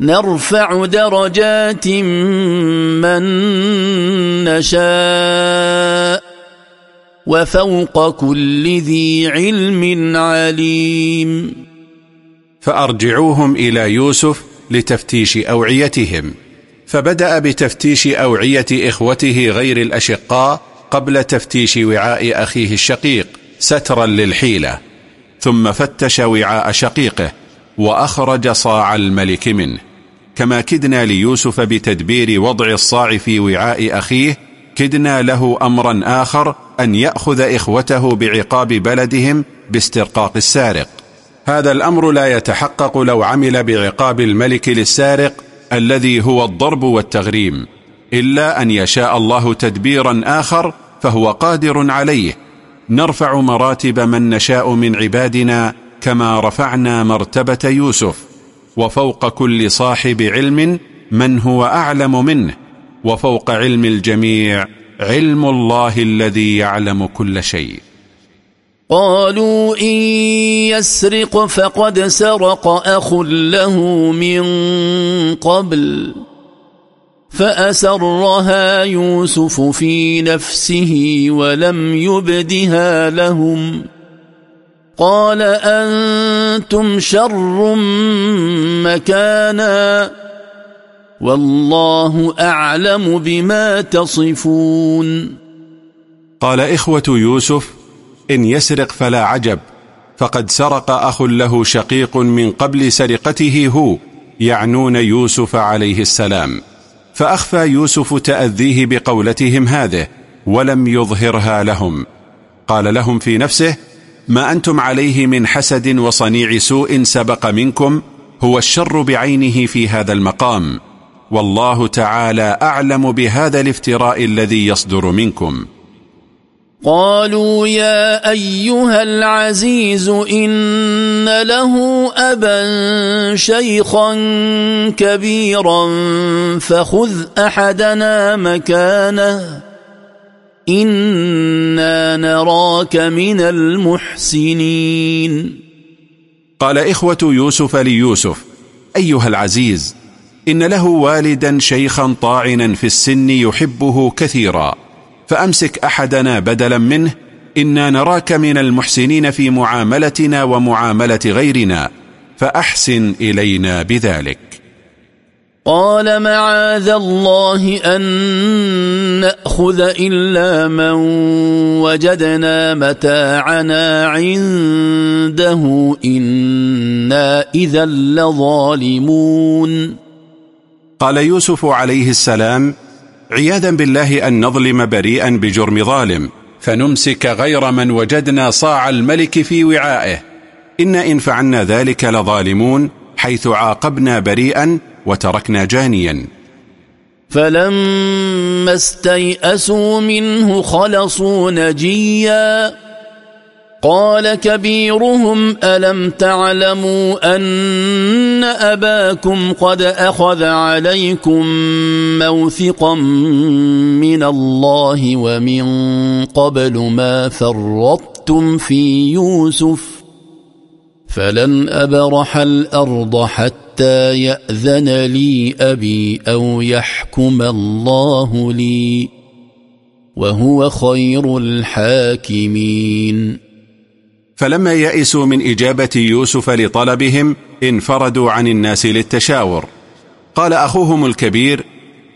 نرفع درجات من نشاء وفوق كل ذي علم عليم. فأرجعوهم إلى يوسف لتفتيش أوعيتهم. فبدأ بتفتيش أوعية إخوته غير الأشقاء قبل تفتيش وعاء أخيه الشقيق سترا للحيلة. ثم فتش وعاء شقيقه وأخرج صاع الملك منه. كما كدنا ليوسف بتدبير وضع الصاع في وعاء أخيه كدنا له أمرا آخر أن يأخذ إخوته بعقاب بلدهم باسترقاق السارق. هذا الأمر لا يتحقق لو عمل بعقاب الملك للسارق الذي هو الضرب والتغريم إلا أن يشاء الله تدبيرا آخر فهو قادر عليه. نرفع مراتب من نشاء من عبادنا كما رفعنا مرتبة يوسف. وفوق كل صاحب علم من هو أعلم منه وفوق علم الجميع علم الله الذي يعلم كل شيء. قالوا إن يسرق فقد سرق أخ له من قبل فأسرها يوسف في نفسه ولم يبدها لهم. قال أنتم شر مكانا والله أعلم بما تصفون. قال إخوة يوسف إن يسرق فلا عجب فقد سرق أخ له شقيق من قبل سرقته هو يعنون يوسف عليه السلام. فأخفى يوسف تأذيه بقولتهم هذه ولم يظهرها لهم. قال لهم في نفسه ما أنتم عليه من حسد وصنيع سوء سبق منكم هو الشر بعينه في هذا المقام. والله تعالى أعلم بهذا الافتراء الذي يصدر منكم. قالوا يا أيها العزيز إن له أبا شيخا كبيرا فخذ أحدنا مكانه. إنا نراك من المحسنين. قال إخوة يوسف ليوسف أيها العزيز إن له والدا شيخا طاعنا في السن يحبه كثيرا فأمسك أحدنا بدلا منه إنا نراك من المحسنين في معاملتنا ومعاملة غيرنا فأحسن إلينا بذلك. قال معاذ الله أن نأخذ إلا من وجدنا متاعنا عنده إنا إذا لظالمون. قال يوسف عليه السلام عياذا بالله أن نظلم بريئا بجرم ظالم فنمسك غير من وجدنا صاع الملك في وعائه. إن إن فعلنا ذلك لظالمون حيث عاقبنا بريئا وتركنا جانيا. فلما استيئسوا منه خلصوا نجيا. قال كبيرهم ألم تعلموا أن أباكم قد أخذ عليكم موثقا من الله ومن قبل ما فرطتم في يوسف؟ فلن أبرح الأرض حتى يأذن لي أبي أو يحكم الله لي وهو خير الحاكمين. فلما يئسوا من إجابة يوسف لطلبهم انفردوا عن الناس للتشاور. قال أخوهم الكبير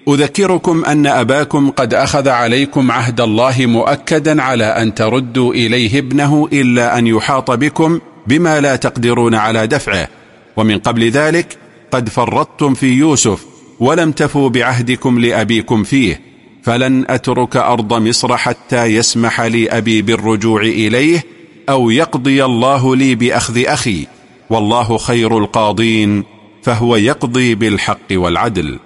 أذكركم أن أباكم قد أخذ عليكم عهد الله مؤكدا على أن تردوا إليه ابنه إلا أن يحاط بكم بما لا تقدرون على دفعه. ومن قبل ذلك قد فرطتم في يوسف ولم تفوا بعهدكم لأبيكم فيه. فلن أترك أرض مصر حتى يسمح لي أبي بالرجوع إليه أو يقضي الله لي بأخذ أخي. والله خير القاضين فهو يقضي بالحق والعدل.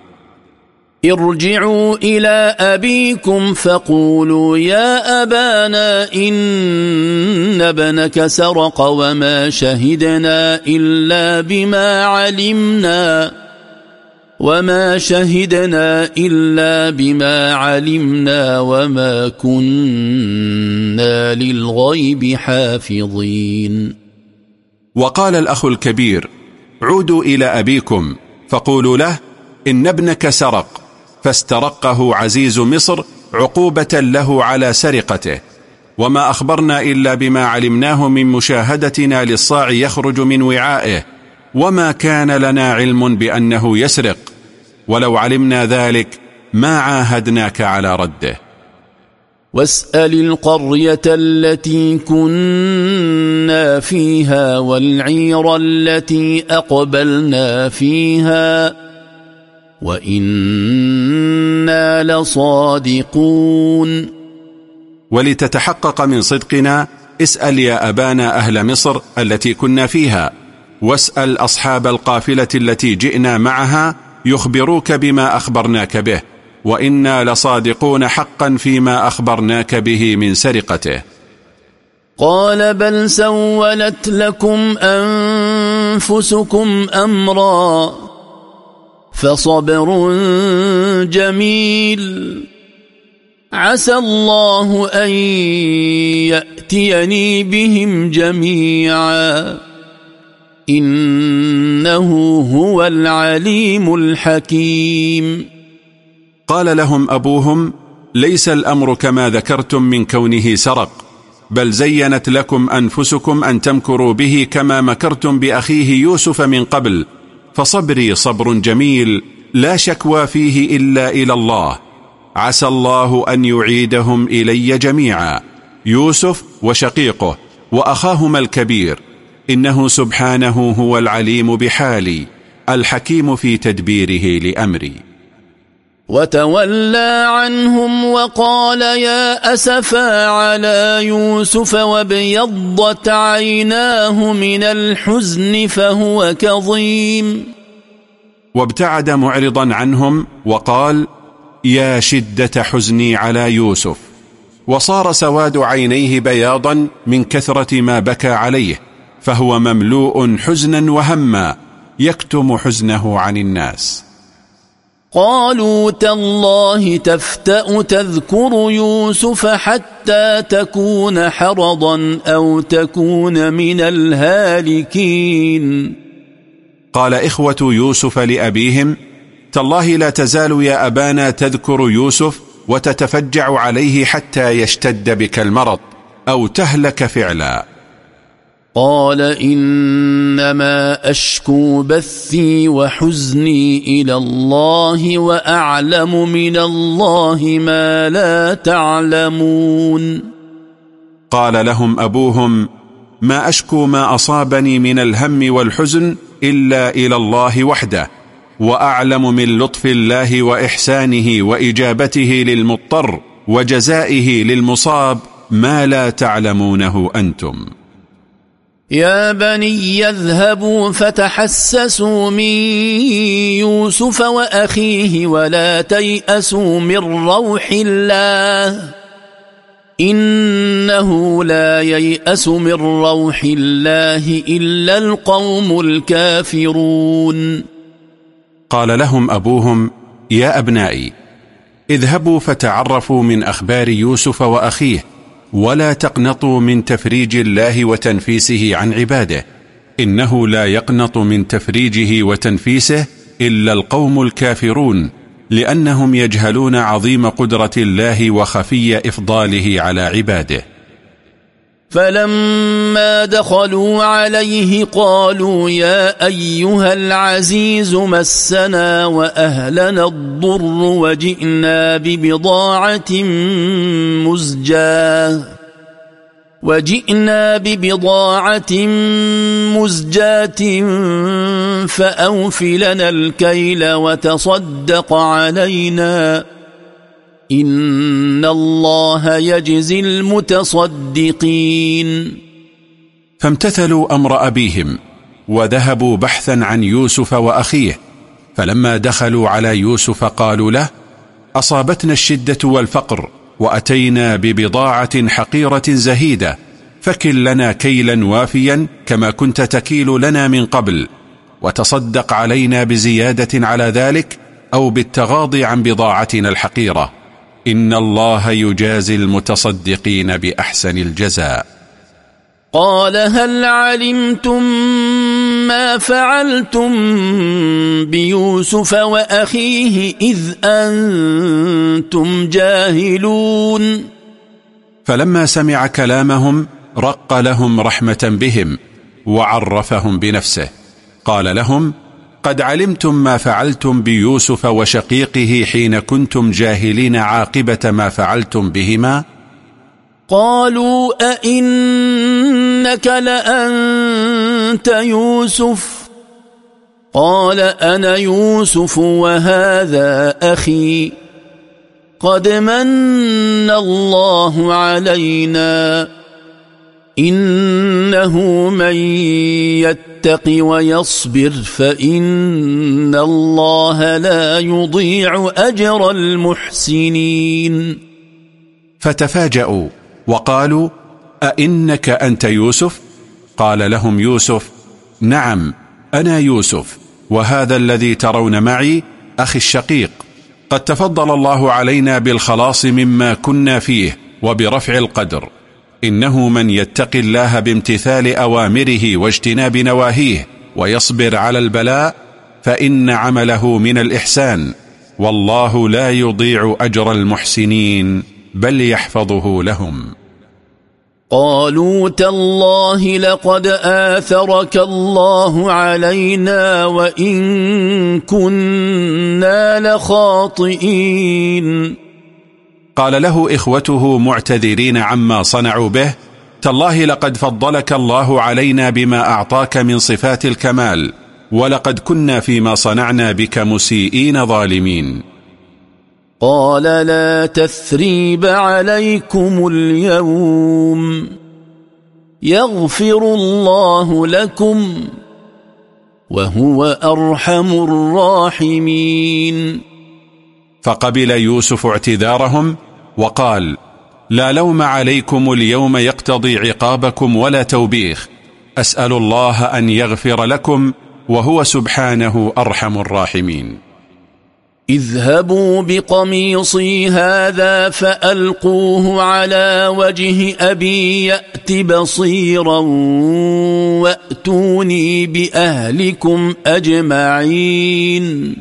ارجعوا إلى أبيكم فقولوا يا أبانا إن ابنك سرق وما شهدنا إلا بما علمنا وما شهدنا إلا بما علمنا وما كنا للغيب حافظين. وقال الأخ الكبير عودوا إلى أبيكم فقولوا له إن ابنك سرق. فاسترقه عزيز مصر عقوبة له على سرقته. وما أخبرنا إلا بما علمناه من مشاهدتنا للصاع يخرج من وعائه. وما كان لنا علم بأنه يسرق. ولو علمنا ذلك ما عاهدناك على رده. واسأل القرية التي كنا فيها والعير التي أقبلنا فيها. وإنا لصادقون ولتتحقق من صدقنا اسأل يا أبانا أهل مصر التي كنا فيها. واسأل أصحاب القافلة التي جئنا معها يخبروك بما أخبرناك به. وإنا لصادقون حقا فيما أخبرناك به من سرقته. قال بل سولت لكم أن أنفسكم أمرا فصبر جميل. عسى الله أن يأتيني بهم جميعا. إنه هو العليم الحكيم. قال لهم أبوهم ليس الأمر كما ذكرتم من كونه سرق بل زينت لكم أنفسكم أن تمكروا به كما مكرتم بأخيه يوسف من قبل. فصبري صبر جميل لا شكوى فيه إلا إلى الله. عسى الله أن يعيدهم إلي جميعا. يوسف وشقيقه وأخاهما الكبير. إنه سبحانه هو العليم بحالي الحكيم في تدبيره لأمري. وتولى عنهم وقال يا أسفا على يوسف وابيضت عيناه من الحزن فهو كظيم. وابتعد معرضا عنهم وقال يا شدة حزني على يوسف. وصار سواد عينيه بياضا من كثرة ما بكى عليه فهو مملوء حزنا وهما يكتم حزنه عن الناس. قالوا تالله تفتأ تذكر يوسف حتى تكون حرضا أو تكون من الهالكين. قال إخوة يوسف لأبيهم تالله لا تزال يا أبانا تذكر يوسف وتتفجع عليه حتى يشتد بك المرض أو تهلك فعلا. قال إنما أشكو بثي وحزني إلى الله وأعلم من الله ما لا تعلمون. قال لهم أبوهم ما أشكو ما أصابني من الهم والحزن إلا إلى الله وحده وأعلم من لطف الله وإحسانه وإجابته للمضطر وجزائه للمصاب ما لا تعلمونه أنتم. يا بني يذهبوا فتحسسوا من يوسف وأخيه ولا تيأسوا من روح الله. إنه لا ييأس من روح الله إلا القوم الكافرون. قال لهم أبوهم يا أبنائي اذهبوا فتعرفوا من أخبار يوسف وأخيه ولا تقنطوا من تفريج الله وتنفيسه عن عباده. إنه لا يقنط من تفريجه وتنفيسه إلا القوم الكافرون لأنهم يجهلون عظيم قدرة الله وخفي إفضاله على عباده. فلما دخلوا عليه قالوا يا أيها العزيز مسنا وأهلنا الضر وجئنا ببضاعة مزجاة وجئنا ببضاعة مزجاة فأوفلنا الكيل وتصدق علينا إن الله يجزي المتصدقين فامتثلوا أمر أبيهم وذهبوا بحثا عن يوسف وأخيه فلما دخلوا على يوسف قالوا له أصابتنا الشدة والفقر وأتينا ببضاعة حقيرة زهيدة فكل لنا كيلا وافيا كما كنت تكيل لنا من قبل وتصدق علينا بزيادة على ذلك أو بالتغاضي عن بضاعتنا الحقيرة. إن الله يجازي المتصدقين بأحسن الجزاء. قال هل علمتم ما فعلتم بيوسف وأخيه إذ أنتم جاهلون؟ فلما سمع كلامهم رق لهم رحمة بهم وعرفهم بنفسه. قال لهم قد علمتم ما فعلتم بيوسف وشقيقه حين كنتم جاهلين عاقبة ما فعلتم بهما؟ قالوا أئنك لأنت يوسف؟ قال أنا يوسف وهذا أخي. قد من الله علينا؟ إنه من يتق ويصبر فإن الله لا يضيع أجر المحسنين. فتفاجأوا وقالوا أئنك أنت يوسف؟ قال لهم يوسف نعم أنا يوسف وهذا الذي ترون معي أخي الشقيق. قد تفضل الله علينا بالخلاص مما كنا فيه وبرفع القدر. إنه من يتق الله بامتثال أوامره واجتناب نواهيه ويصبر على البلاء فإن عمله من الإحسان. والله لا يضيع أجر المحسنين بل يحفظه لهم. قالوا تالله لقد آثرك الله علينا وإن كنا لخاطئين. قال له إخوته معتذرين عما صنعوا به تالله لقد فضلك الله علينا بما أعطاك من صفات الكمال ولقد كنا فيما صنعنا بك مسيئين ظالمين. قال لا تثريب عليكم اليوم يغفر الله لكم وهو أرحم الراحمين. فقبل يوسف اعتذارهم وقال لا لوم عليكم اليوم يقتضي عقابكم ولا توبيخ. أسأل الله أن يغفر لكم وهو سبحانه أرحم الراحمين. اذهبوا بقميصي هذا فألقوه على وجه أبي يأت بصيرا وأتوني بأهلكم أجمعين.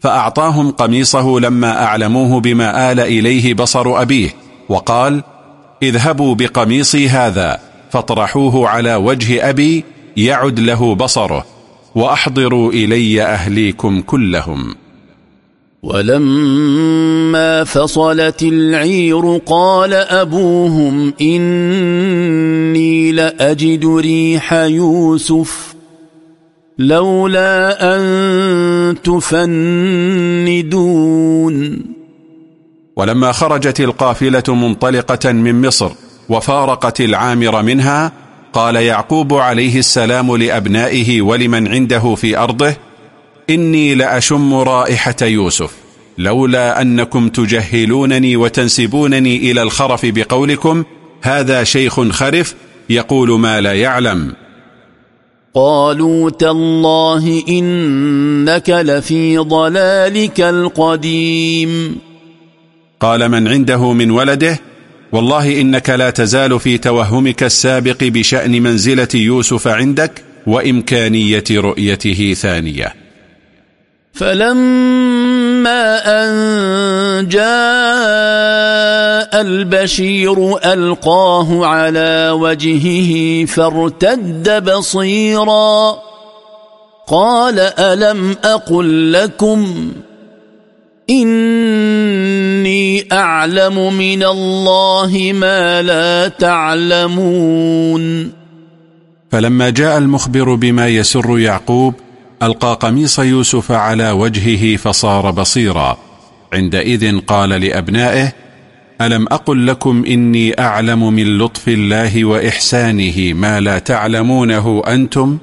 فأعطاهم قميصه لما أعلموه بما آل إليه بصر أبيه وقال اذهبوا بقميصي هذا فاطرحوه على وجه أبي يعد له بصره وأحضروا إلي أهليكم كلهم. ولما فصلت العير قال أبوهم إني لأجد ريح يوسف. لولا أن تفندون. ولما خرجت القافلة منطلقة من مصر وفارقت العامر منها قال يعقوب عليه السلام لأبنائه ولمن عنده في أرضه إني لأشم رائحة يوسف لولا أنكم تجهلونني وتنسبونني إلى الخرف بقولكم هذا شيخ خرف يقول ما لا يعلم. قالوا تالله إنك لفي ضلالك القديم. قال من عنده من ولده والله إنك لا تزال في توهمك السابق بشأن منزلة يوسف عندك وإمكانية رؤيته ثانية. فلما أن جاء البشير ألقاه على وجهه فارتد بصيرا قال ألم أقل لكم إني أعلم من الله ما لا تعلمون فلما جاء المخبر بما يسر يعقوب ألقى قميص يوسف على وجهه فصار بصيرا عندئذ قال لأبنائه ألم أقل لكم إني أعلم من لطف الله وإحسانه ما لا تعلمونه أنتم؟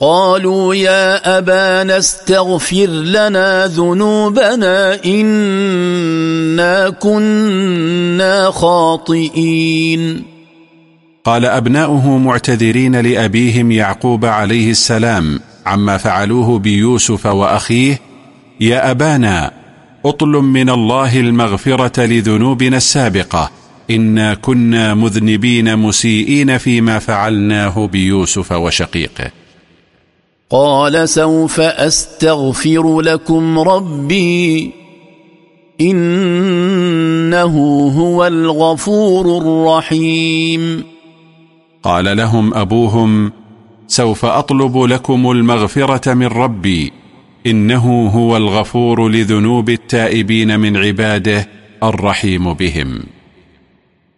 قالوا يا أبانا استغفر لنا ذنوبنا إنا كنا خاطئين قال أبناؤه معتذرين لأبيهم يعقوب عليه السلام عما فعلوه بيوسف وأخيه يا أبانا أطل من الله المغفرة لذنوبنا السابقة. إنا كنا مذنبين مسيئين فيما فعلناه بيوسف وشقيقه. قال سوف أستغفر لكم ربي. إنه هو الغفور الرحيم. قال لهم أبوهم سوف أطلب لكم المغفرة من ربي. إنه هو الغفور لذنوب التائبين من عباده الرحيم بهم.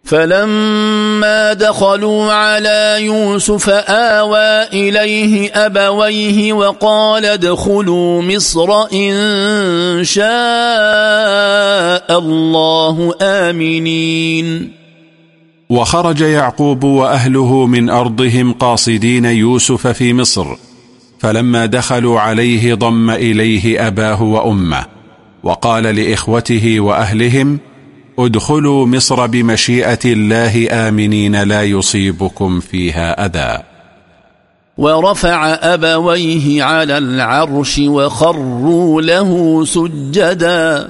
فلما دخلوا على يوسف آوى إليه أبويه وقال ادخلوا مصر إن شاء الله آمنين. وخرج يعقوب وأهله من أرضهم قاصدين يوسف في مصر فلما دخلوا عليه ضم إليه أباه وأمه وقال لإخوته وأهلهم ادخلوا مصر بمشيئة الله آمنين لا يصيبكم فيها أذى. ورفع أبويه على العرش وخروا له سجدا.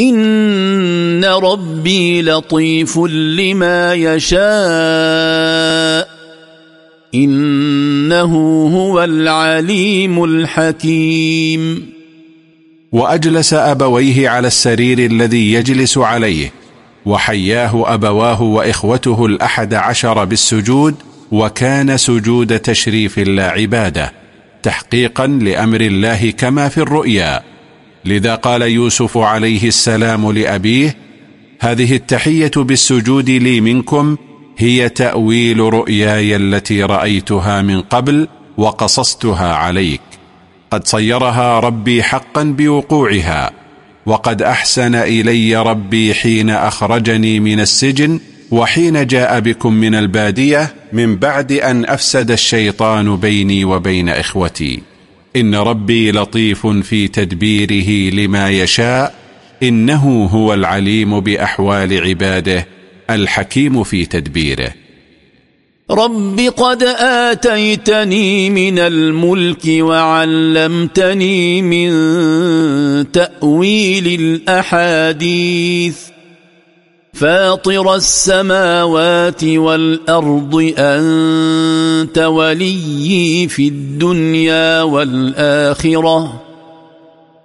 إن ربي لطيف لما يشاء إنه هو العليم الحكيم وأجلس أبويه على السرير الذي يجلس عليه وحياه أبواه وإخوته الأحد عشر بالسجود وكان سجود تشريف لا عبادة تحقيقا لأمر الله كما في الرؤيا. لذا قال يوسف عليه السلام لأبيه هذه التحية بالسجود لي منكم هي تأويل رؤياي التي رأيتها من قبل وقصصتها عليك. قد صيرها ربي حقا بوقوعها وقد أحسن إلي ربي حين أخرجني من السجن وحين جاء بكم من البادية من بعد أن أفسد الشيطان بيني وبين إخوتي. إن ربي لطيف في تدبيره لما يشاء إنه هو العليم بأحوال عباده الحكيم في تدبيره. رب قد آتيتني من الملك وعلمتني من تأويل الأحاديث. فاطر السماوات والأرض أنت ولي في الدنيا والآخرة.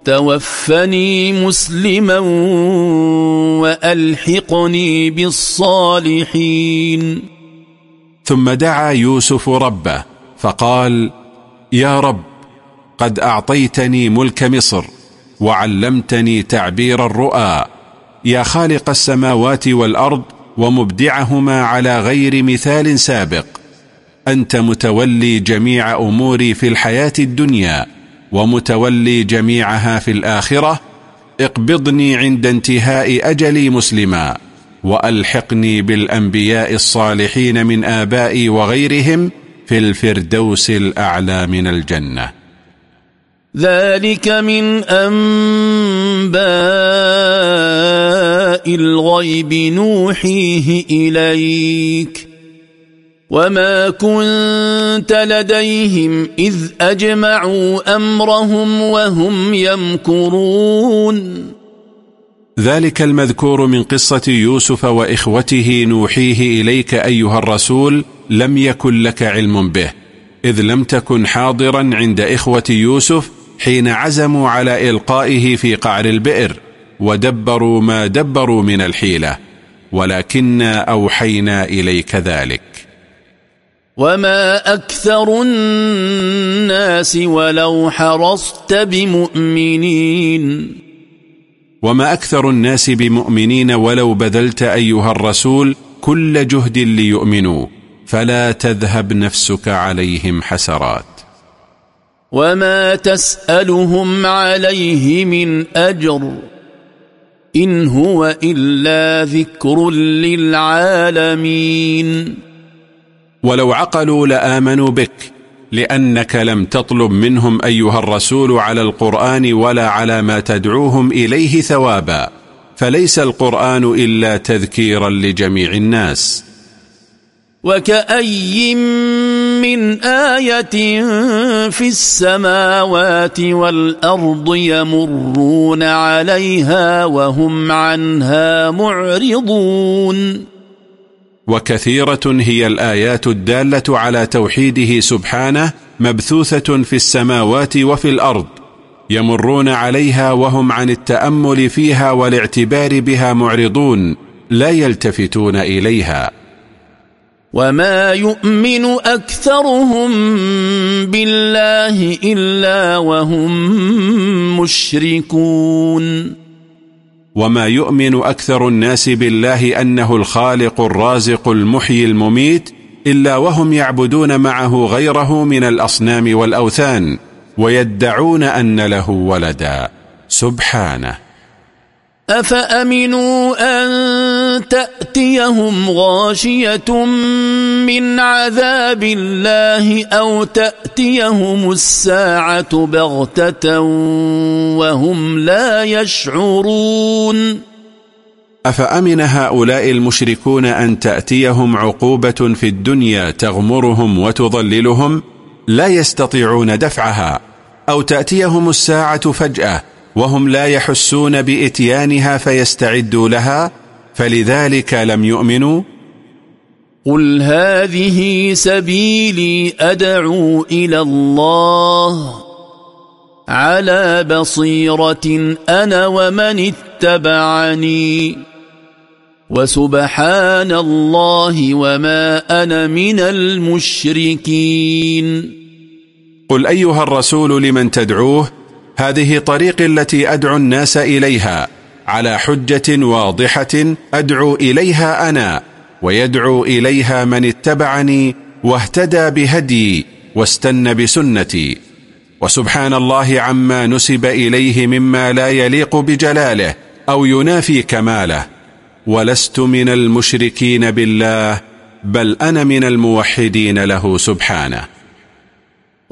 توفني مسلما وألحقني بالصالحين. ثم دعا يوسف ربه فقال يا رب قد أعطيتني ملك مصر وعلمتني تعبير الرؤى. يا خالق السماوات والأرض ومبدعهما على غير مثال سابق. أنت متولي جميع أموري في الحياة الدنيا ومتولي جميعها في الآخرة. اقبضني عند انتهاء أجلي مسلما وألحقني بالأنبياء الصالحين من آبائي وغيرهم في الفردوس الأعلى من الجنة. ذلك من أنباء الغيب نوحيه إليك. وما كنت لديهم إذ أجمعوا أمرهم وهم يمكرون. ذلك المذكور من قصة يوسف وإخوته نوحيه إليك أيها الرسول لم يكن لك علم به إذ لم تكن حاضرا عند إخوة يوسف حين عزموا على إلقائه في قعر البئر ودبروا ما دبروا من الحيلة ولكننا أوحينا إليك ذلك. وما أكثر الناس ولو حرصت بمؤمنين. وما أكثر الناس بمؤمنين ولو بذلت أيها الرسول كل جهد ليؤمنوا فلا تذهب نفسك عليهم حسرات. وما تسألهم عليه من أجر إن هو إلا ذكر للعالمين ولو عقلوا لآمنوا بك لأنك لم تطلب منهم أيها الرسول على القرآن ولا على ما تدعوهم إليه ثوابا فليس القرآن إلا تذكيرا لجميع الناس وكأي من آية في السماوات والأرض يمرون عليها وهم عنها معرضون. وكثيرة هي الآيات الدالة على توحيده سبحانه مبثوثة في السماوات وفي الأرض يمرون عليها وهم عن التأمل فيها والاعتبار بها معرضون لا يلتفتون إليها. وما يؤمن أكثرهم بالله إلا وهم مشركون وما يؤمن أكثر الناس بالله أنه الخالق الرازق المحيي المميت إلا وهم يعبدون معه غيره من الأصنام والأوثان ويدعون أن له ولدا سبحانه أفأمنوا أن تأتيهم غاشية من عذاب الله أو تأتيهم الساعة بغتة وهم لا يشعرون. أفأمن هؤلاء المشركون أن تأتيهم عقوبة في الدنيا تغمرهم وتضللهم؟ لا يستطيعون دفعها. أو تأتيهم الساعة فجأة وهم لا يحسون بإتيانها فيستعدوا لها؟ فلذلك لم يؤمنوا. قل هذه سبيلي أدعو إلى الله. على بصيرة أنا ومن اتبعني. وسبحان الله وما أنا من المشركين. قل أيها الرسول لمن تدعوه؟ هذه طريق التي أدعو الناس إليها. على حجة واضحة أدعو إليها أنا ويدعو إليها من اتبعني واهتدى بهدي واستن بسنتي. وسبحان الله عما نسب إليه مما لا يليق بجلاله أو ينافي كماله. ولست من المشركين بالله بل أنا من الموحدين له سبحانه.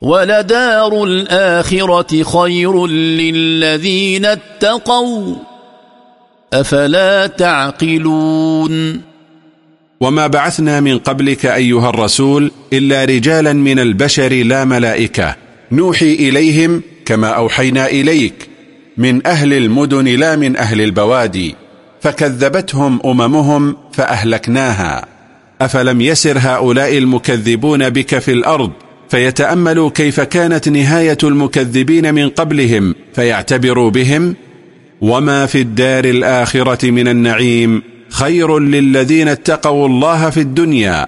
ولدار الآخرة خير للذين اتقوا. أفلا تعقلون؟ وما بعثنا من قبلك أيها الرسول إلا رجالا من البشر لا ملائكة. نوحي إليهم كما أوحينا إليك. من أهل المدن لا من أهل البوادي. فكذبتهم أممهم فأهلكناها. أفلم يسر هؤلاء المكذبون بك في الأرض؟ فيتأملوا كيف كانت نهاية المكذبين من قبلهم فيعتبروا بهم وما في الدار الآخرة من النعيم خير للذين اتقوا الله في الدنيا.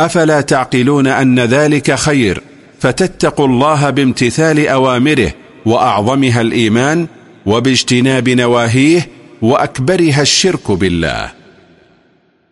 أفلا تعقلون أن ذلك خير؟ فتتقوا الله بامتثال أوامره وأعظمها الإيمان وباجتناب نواهيه وأكبرها الشرك بالله.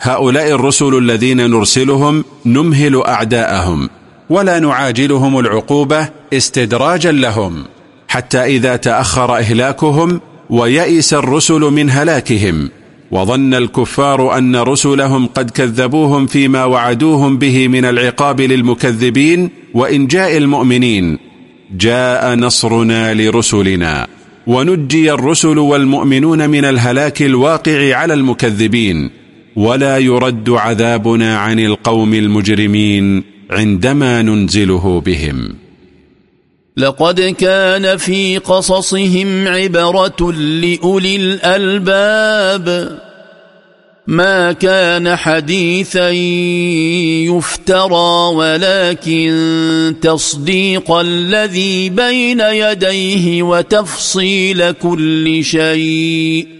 هؤلاء الرسل الذين نرسلهم نمهل أعداءهم ولا نعاجلهم العقوبة استدراجا لهم حتى إذا تأخر إهلاكهم ويئس الرسل من هلاكهم وظن الكفار أن رسلهم قد كذبوهم فيما وعدوهم به من العقاب للمكذبين وإنجاء المؤمنين جاء نصرنا لرسلنا ونجي الرسل والمؤمنون من الهلاك الواقع على المكذبين ولا يرد عذابنا عن القوم المجرمين عندما ننزله بهم. لقد كان في قصصهم عبرة لأولي الألباب. ما كان حديثا يفترى ولكن تصديق الذي بين يديه وتفصيل كل شيء.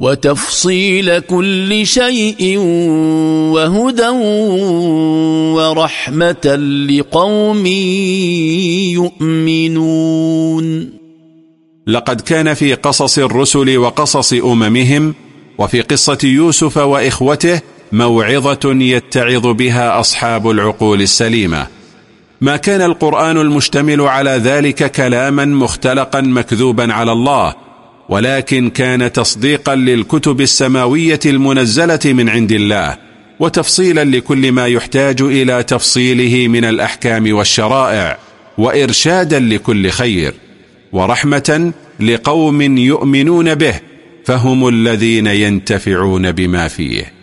وتفصيل كل شيء وهدى ورحمة لقوم يؤمنون. لقد كان في قصص الرسل وقصص أممهم وفي قصة يوسف وإخوته موعظة يتعظ بها أصحاب العقول السليمة. ما كان القرآن المشتمل على ذلك كلاما مختلقا مكذوبا على الله ولكن كان تصديقا للكتب السماوية المنزلة من عند الله وتفصيلا لكل ما يحتاج إلى تفصيله من الأحكام والشرائع وإرشادا لكل خير ورحمة لقوم يؤمنون به فهم الذين ينتفعون بما فيه.